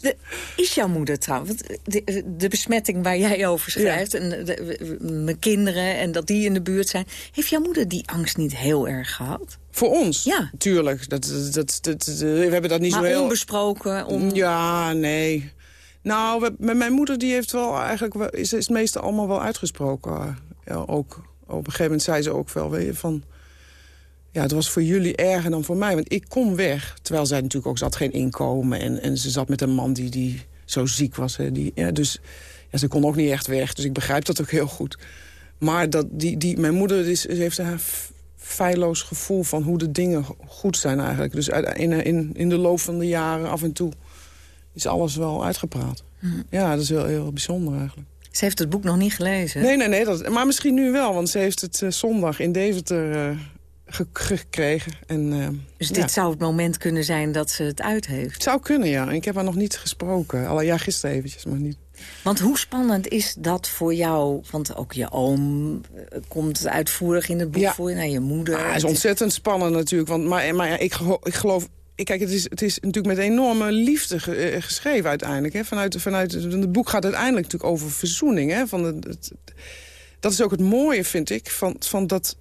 De, is jouw moeder trouwens, de, de besmetting waar jij over schrijft... en de- mijn kinderen en dat die in de buurt zijn... heeft jouw moeder die angst niet heel erg gehad?
Voor ons?
Ja.
Tuurlijk. Dat, dat, dat, dat- we hebben dat niet
maar
zo heel...
onbesproken? Om...
Ja, nee. Nou, we, met mijn moeder die heeft wel eigenlijk... wel- Is, is het meeste allemaal wel uitgesproken. Ja, ook, op een gegeven moment zei ze ook wel weet je, van... Ja, het was voor jullie erger dan voor mij. Want ik kom weg. Terwijl zij natuurlijk ook... Had geen inkomen. En, en ze zat met een man die, die zo ziek was. Hè, die, ja, dus ja, ze kon ook niet echt weg. Dus ik begrijp dat ook heel goed. Maar dat, die, die, mijn moeder is, heeft f- feilloos gevoel van hoe de dingen go- goed zijn eigenlijk. Dus in, in, in de loop van de jaren af en toe is alles wel uitgepraat. Ja, dat is heel, heel bijzonder eigenlijk.
Ze heeft het boek nog niet gelezen.
Nee, nee, nee. Dat, maar misschien nu wel, want ze heeft het eh, zondag in Deventer eh, ge- gekregen. En, eh,
Dus
ja.
dit zou het moment kunnen zijn dat ze het uit heeft.
Het zou kunnen, ja. Ik heb haar nog niet gesproken. Al ja, gisteren eventjes, maar niet.
Want hoe spannend is dat voor jou? Want ook je oom eh, komt uitvoerig in het boek
Ja.
voor je. Nou, je moeder.
Ja, het is ontzettend spannend natuurlijk. Want, maar maar ja, ik, ik geloof... ik- Kijk, het is, het is natuurlijk met enorme liefde ge- eh, geschreven uiteindelijk. Hè? Vanuit, vanuit, het boek gaat uiteindelijk natuurlijk over verzoening. Hè? Van het, het- dat is ook het mooie, vind ik, van, van dat,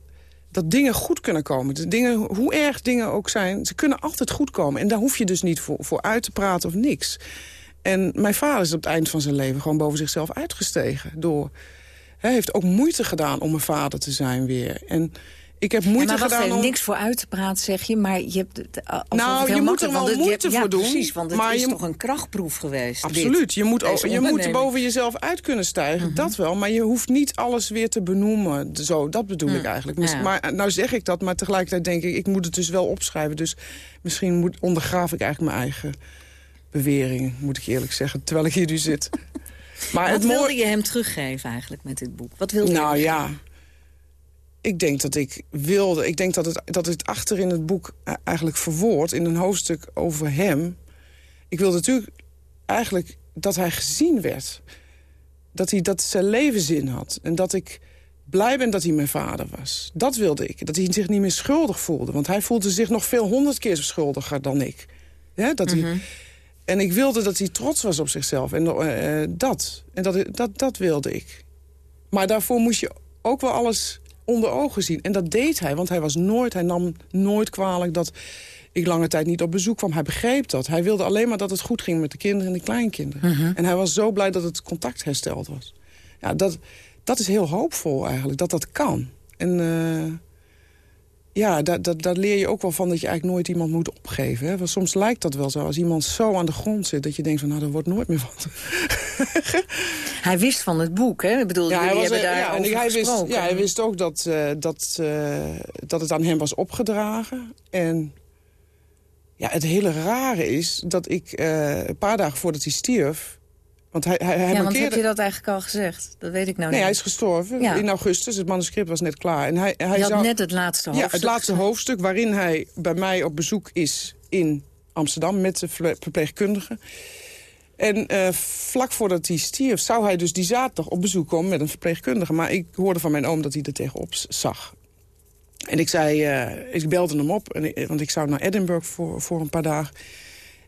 dat dingen goed kunnen komen. De dingen, hoe erg dingen ook zijn, ze kunnen altijd goed komen. En daar hoef je dus niet voor, voor uit te praten of niks. En mijn vader is op het eind van zijn leven gewoon boven zichzelf uitgestegen. Door, hij heeft ook moeite gedaan om een vader te zijn weer. En ik heb
Ja,
moeite
maar wacht
gedaan om...
niks voor uit te praten, zeg je. Maar je hebt het, eh,
Nou, je moet er wel
het-
moeite
hebt-
voor
ja,
doen,
precies, want het
maar
is
je-
toch een krachtproef geweest.
Absoluut.
dit.
Je moet, je moet boven jezelf uit kunnen stijgen, dat wel. Maar je hoeft niet alles weer te benoemen. Zo, dat bedoel ik eigenlijk. Mis-
Ja.
Maar eh, nou zeg ik dat, maar tegelijkertijd denk ik... ik moet het dus wel opschrijven. Dus misschien moet, ondergraaf ik eigenlijk mijn eigen beweringen, moet ik eerlijk zeggen. Terwijl ik hier nu zit. Maar
Wat wilde je hem teruggeven eigenlijk met dit boek? Wat wilde
nou
je
ja, ik denk dat ik wilde... Ik denk dat het, dat het achter in het boek eigenlijk verwoord... in een hoofdstuk over hem... Ik wilde natuurlijk eigenlijk dat hij gezien werd. Dat hij dat zijn leven zin had. En dat ik blij ben dat hij mijn vader was. Dat wilde ik. Dat hij zich niet meer schuldig voelde. Want hij voelde zich nog veel honderd keer schuldiger dan ik. Ja, dat hij,
Mhm.
En ik wilde dat hij trots was op zichzelf. En eh, eh, dat. En dat, dat, dat wilde ik. Maar daarvoor moest je ook wel alles onder ogen zien. En dat deed hij, want hij was nooit, hij nam nooit kwalijk dat ik lange tijd niet op bezoek kwam. Hij begreep dat. Hij wilde alleen maar dat het goed ging met de kinderen en de kleinkinderen.
Mhm.
En hij was zo blij dat het contact hersteld was. Ja, dat, dat is heel hoopvol eigenlijk, dat dat kan. En eh, ja, daar dat, dat leer je ook wel van dat je eigenlijk nooit iemand moet opgeven. Hè? Want soms lijkt dat wel zo, als iemand zo aan de grond zit... dat je denkt van, nou, dat wordt nooit meer wat.
Hij wist van het boek, hè? Ik bedoel,
Ja, hij, was,
hebben daar
ja, hij, wist, ja, hij wist ook dat, eh, dat, eh, dat het aan hem was opgedragen. En ja, het hele rare is dat ik eh, een paar dagen voordat hij stierf... Want hij, hij, hij
ja, want
markeerde...
heb je dat eigenlijk al gezegd? Dat weet ik nou
Nee, hij
niet.
is gestorven
Ja.
in augustus. Het manuscript was net klaar. En hij, hij
je had
zou...
net het laatste
Ja,
hoofdstuk.
het laatste hoofdstuk waarin hij bij mij op bezoek is in Amsterdam... met de verpleegkundige. En eh, vlak voordat hij stierf zou hij dus die zaterdag op bezoek komen met een verpleegkundige. Maar ik hoorde van mijn oom dat hij er tegenop zag. En ik zei, eh, ik belde hem op, en ik- want ik zou naar Edinburgh voor, voor een paar dagen.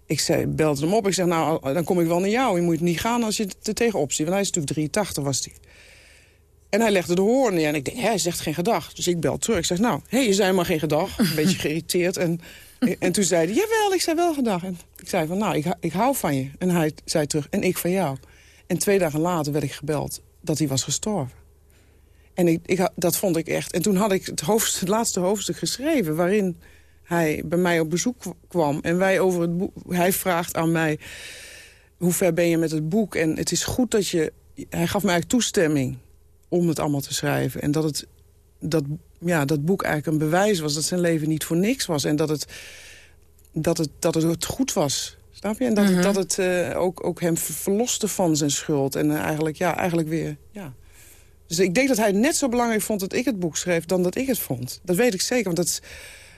Ik zei, belde hem op. Ik zeg, nou, dan kom ik wel naar jou. Je moet niet gaan als je er tegenop ziet. Want hij is natuurlijk 83, was hij. En hij legde de hoorn neer. En ik denk, hij zegt geen gedag. Dus ik bel terug. Ik zeg, nou, hé, je zei maar geen gedag. Een beetje geïrriteerd. En, en toen zei hij, jawel, ik zei wel gedag. En ik zei van, nou, ik, ik hou van je. En hij zei terug, en ik van jou. En twee dagen later werd ik gebeld dat hij was gestorven. En ik, ik, dat vond ik echt... En toen had ik het, hoofdstuk, het laatste hoofdstuk geschreven... waarin hij bij mij op bezoek kwam. En wij over het boek... Hij vraagt aan mij, hoe ver ben je met het boek? En het is goed dat je... Hij gaf mij eigenlijk toestemming om het allemaal te schrijven. En dat, het, dat, ja, dat boek eigenlijk een bewijs was dat zijn leven niet voor niks was. En dat het, dat het, dat het goed was. Snap je? En dat,
Mhm.
het, dat het eh, ook, ook hem ver- verloste van zijn schuld. En eh, eigenlijk, ja, eigenlijk weer... Ja. Dus ik denk dat hij het net zo belangrijk vond dat ik het boek schreef... dan dat ik het vond. Dat weet ik zeker, want dat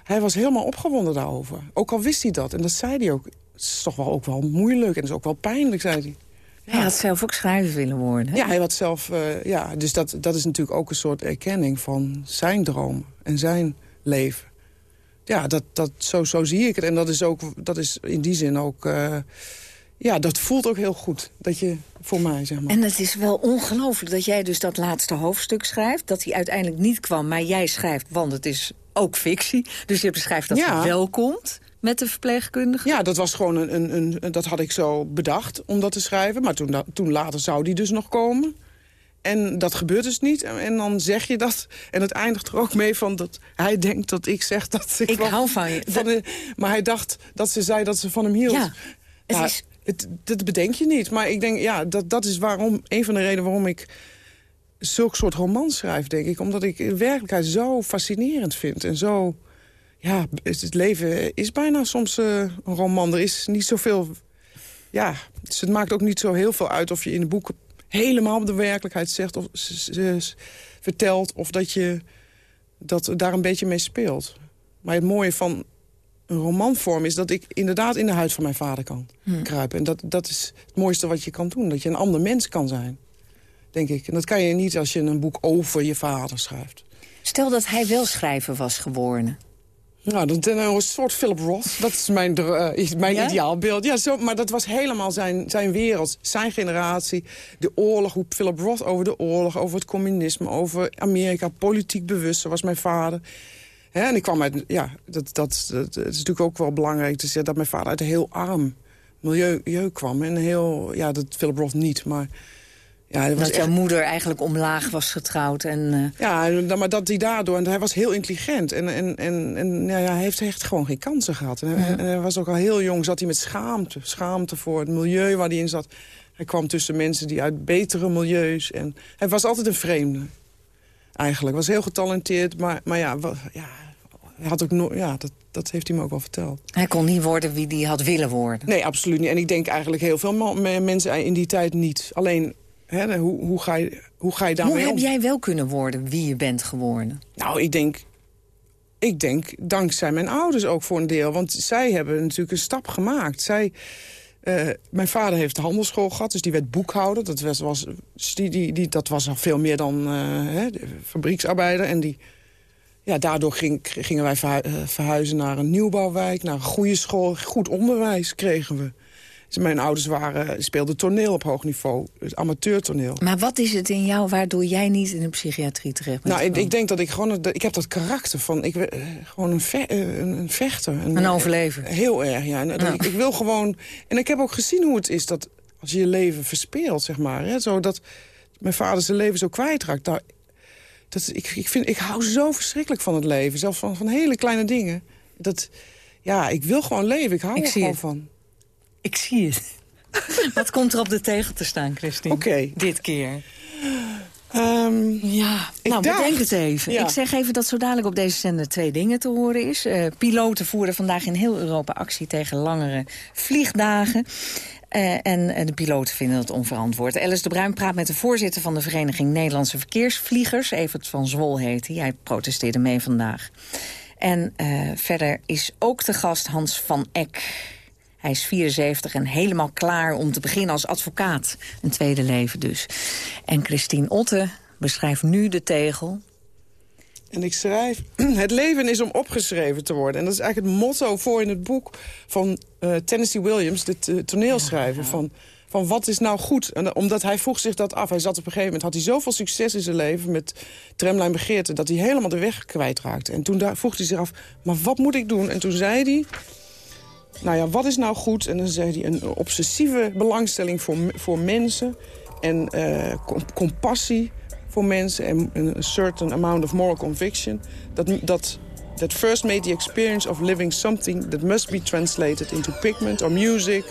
hij was helemaal opgewonden daarover. Ook al wist hij dat. En dat zei hij ook. Het is toch wel ook wel moeilijk en het is ook wel pijnlijk, zei hij.
Hij had zelf ook schrijver willen worden. Hè?
Ja, hij had zelf... eh, ja, dus dat, dat is natuurlijk ook een soort erkenning van zijn droom en zijn leven. Ja, dat, dat, zo, zo zie ik het. En dat is, ook, dat is in die zin ook... eh, ja, dat voelt ook heel goed. Dat je, voor mij, zeg maar.
En het is wel ongelooflijk dat jij dus dat laatste hoofdstuk schrijft. Dat hij uiteindelijk niet kwam, maar jij schrijft, want het is ook fictie. Dus je beschrijft dat
Ja.
hij wel komt met de verpleegkundige.
Ja, dat was gewoon een, een, een, dat had ik zo bedacht om dat te schrijven. Maar toen, toen later zou die dus nog komen. En dat gebeurt dus niet. En, en dan zeg je dat. En het eindigt er ook mee van dat hij denkt dat ik zeg dat ik...
Ik
wel-
hou van je.
van maar hij dacht dat ze zei dat ze van hem hield.
Ja, het
Ja,
is-
dat bedenk je niet. Maar ik denk, ja, dat, dat is waarom, een van de redenen waarom ik zulk soort romans schrijf, denk ik. Omdat ik de werkelijkheid zo fascinerend vind. En zo, ja, het het leven is bijna soms eh, een roman. Er is niet zoveel ja, dus het maakt ook niet zo heel veel uit of je in de boeken helemaal de werkelijkheid zegt of vertelt... of dat je dat daar een beetje mee speelt. Maar het mooie van een romanvorm is dat ik inderdaad in de huid van mijn vader kan hmm. kruipen. En dat, dat is het mooiste wat je kan doen. Dat je een ander mens kan zijn, denk ik. En dat kan je niet als je een boek over je vader schrijft.
Stel dat hij wel schrijver was geworden.
Nou, dat is een soort Philip Roth. Dat is mijn, uh, mijn ideaalbeeld. Ja, zo, maar dat was helemaal zijn, zijn wereld, zijn generatie. De oorlog, hoe Philip Roth over de oorlog, over het communisme... over Amerika, politiek bewust, was mijn vader. En ik kwam uit, ja, dat, dat, dat, is natuurlijk ook wel belangrijk te zeggen... dat mijn vader uit een heel arm milieu kwam. En heel, ja, dat Philip Roth niet, maar
ja, dat, dat jouw moeder eigenlijk omlaag was getrouwd. En, uh...
Ja, maar dat hij daardoor... En hij was heel intelligent. En, en, en, en ja, hij heeft echt gewoon geen kansen gehad. En, hij was ook al heel jong, zat hij met schaamte. Schaamte voor het milieu waar hij in zat. Hij kwam tussen mensen die uit betere milieus... En hij was altijd een vreemde, eigenlijk. Was heel getalenteerd, maar, maar ja, ja, had ook no ja dat, dat heeft hij me ook wel verteld.
Hij kon niet worden wie hij had willen worden.
Nee, absoluut niet. En ik denk eigenlijk heel veel mensen in die tijd niet. Alleen hoe, hoe, ga je, hoe ga je daarmee
Hoe
heb
jij wel kunnen worden wie je bent geworden?
Nou, ik denk, ik denk dankzij mijn ouders ook voor een deel. Want zij hebben natuurlijk een stap gemaakt. Zij, uh, mijn vader heeft de handelsschool gehad, dus die werd boekhouder. Dat was, was, die, die, dat was veel meer dan uh, fabrieksarbeider. En die, ja, daardoor ging, gingen wij eh, verhuizen naar een nieuwbouwwijk, naar een goede school. Goed onderwijs kregen we. Mijn ouders waren, speelden toneel op hoog niveau, amateurtoneel.
Maar wat is het in jou waardoor jij niet in de psychiatrie terecht bent?
Nou, ik, ik, denk dat ik gewoon, ik heb dat karakter van, ik, eh, gewoon een, ve, eh, een, vechter.
Een, een overlever.
Heel erg, ja. En, Ik, ik, wil gewoon, en ik heb ook gezien hoe het is dat als je je leven verspeelt, zeg maar. Hè, zo dat mijn vader zijn leven zo kwijtraakt. Nou, dat, ik, ik, vind, ik hou zo verschrikkelijk van het leven, zelfs van, van hele kleine dingen. Dat, ja, ik wil gewoon leven, ik hou er gewoon van.
Ik zie het. Wat komt er op de tegel te staan, Christine?
Oké.
Dit keer.
Um,
ja, nou, dacht, bedenk het even. Ik zeg even dat zo dadelijk op deze zender twee dingen te horen is. Uh, piloten voeren vandaag in heel Europa actie tegen langere vliegdagen. Uh, en uh, de piloten vinden het onverantwoord. Alice de Bruin praat met de voorzitter van de Vereniging Nederlandse Verkeersvliegers. Evert van Zwol heet hij. Hij protesteerde mee vandaag. En verder is ook de gast Hans van Eck. Hij is 74 en helemaal klaar om te beginnen als advocaat. Een tweede leven dus. En Christine Otte beschrijft nu de tegel.
En ik schrijf, het leven is om opgeschreven te worden. En dat is eigenlijk het motto voor in het boek van uh, Tennessee Williams, de toneelschrijver. Van, van wat is nou goed? En, omdat hij vroeg zich dat af. Hij zat op een gegeven moment, had hij zoveel succes in zijn leven... met Tramlijn Begeerte, dat hij helemaal de weg kwijtraakte. En toen vroeg hij zich af, maar wat moet ik doen? En toen zei hij, nou ja, wat is nou goed? En dan zei hij een obsessieve belangstelling voor, voor mensen... en uh, compassie voor mensen en een certain amount of moral conviction. Dat, dat, that first made the experience of living something that must be translated into pigment or music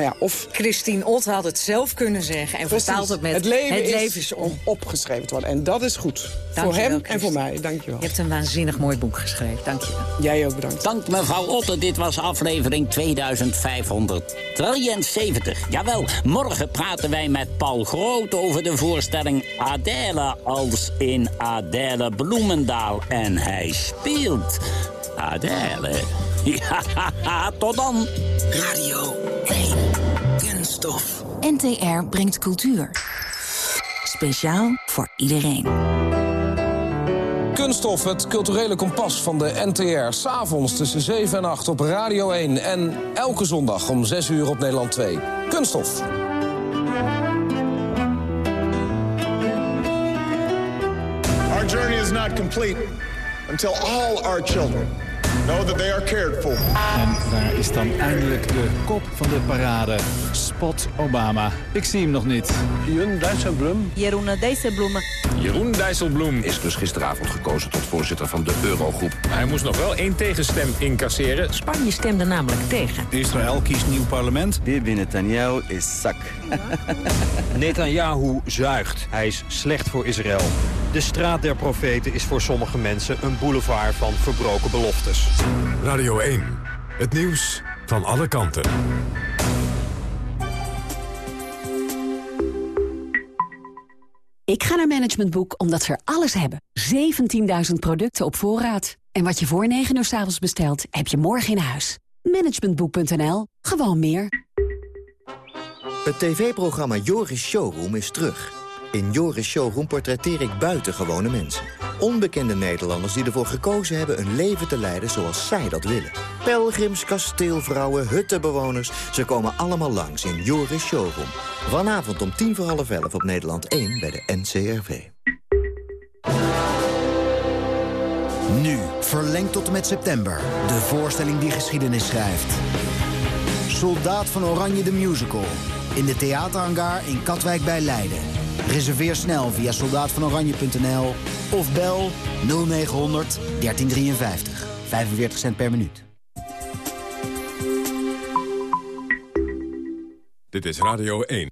nou ja, of...
Christine Ott had het zelf kunnen zeggen en vertaalt het met...
Het leven, het leven is, om opgeschreven te worden. En dat is goed. voor hem en voor mij. Dank je wel.
Je hebt een waanzinnig mooi boek geschreven. Dank je wel.
Jij ook bedankt.
Dank mevrouw Otte. Dit was aflevering 2573. Jawel, morgen praten wij met Paul Groot over de voorstelling Adèle als in Adèle Bloemendaal. En hij speelt Adèle. Ja, tot dan.
Radio 1. Kunststof. NTR brengt cultuur. Speciaal voor iedereen.
Kunststof, het culturele kompas van de NTR. S'avonds tussen 7 en 8 op Radio 1. En elke zondag om 6 uur op Nederland 2. Kunststof.
Our journey is not complete until all our children know that they are cared for.
En daar is dan eindelijk de kop van de parade. Spot Obama. Ik zie hem nog niet.
Jeroen Dijsselbloem.
Jeroen Dijsselbloem.
Jeroen Dijsselbloem is dus gisteravond gekozen tot voorzitter van de Eurogroep.
Hij moest nog wel één tegenstem incasseren.
Spanje stemde namelijk tegen.
Israël kiest nieuw parlement.
Bibi Netanyahu is zak.
Netanyahu zuigt. Hij is slecht voor Israël. De straat der profeten is voor sommige mensen een boulevard van verbroken beloftes.
Radio 1. Het nieuws van alle kanten.
Ik ga naar Management Boek omdat ze er alles hebben. 17.000 producten op voorraad. En wat je voor 9 uur s avonds bestelt, heb je morgen in huis. Managementboek.nl. Gewoon meer.
Het tv-programma Joris Showroom is terug. In Joris Showroom portretteer ik buitengewone mensen. Onbekende Nederlanders die ervoor gekozen hebben een leven te leiden zoals zij dat willen. Pelgrims, kasteelvrouwen, huttenbewoners, ze komen allemaal langs in Joris Showroom. Vanavond om tien voor half elf op Nederland 1 bij de NCRV.
Nu, verlengd tot en met september. De voorstelling die geschiedenis schrijft. Soldaat van Oranje de Musical. In de theaterhangar in Katwijk bij Leiden. Reserveer snel via soldaatvanoranje.nl of bel 0900 1353. 45 cent per minuut.
Dit is Radio 1.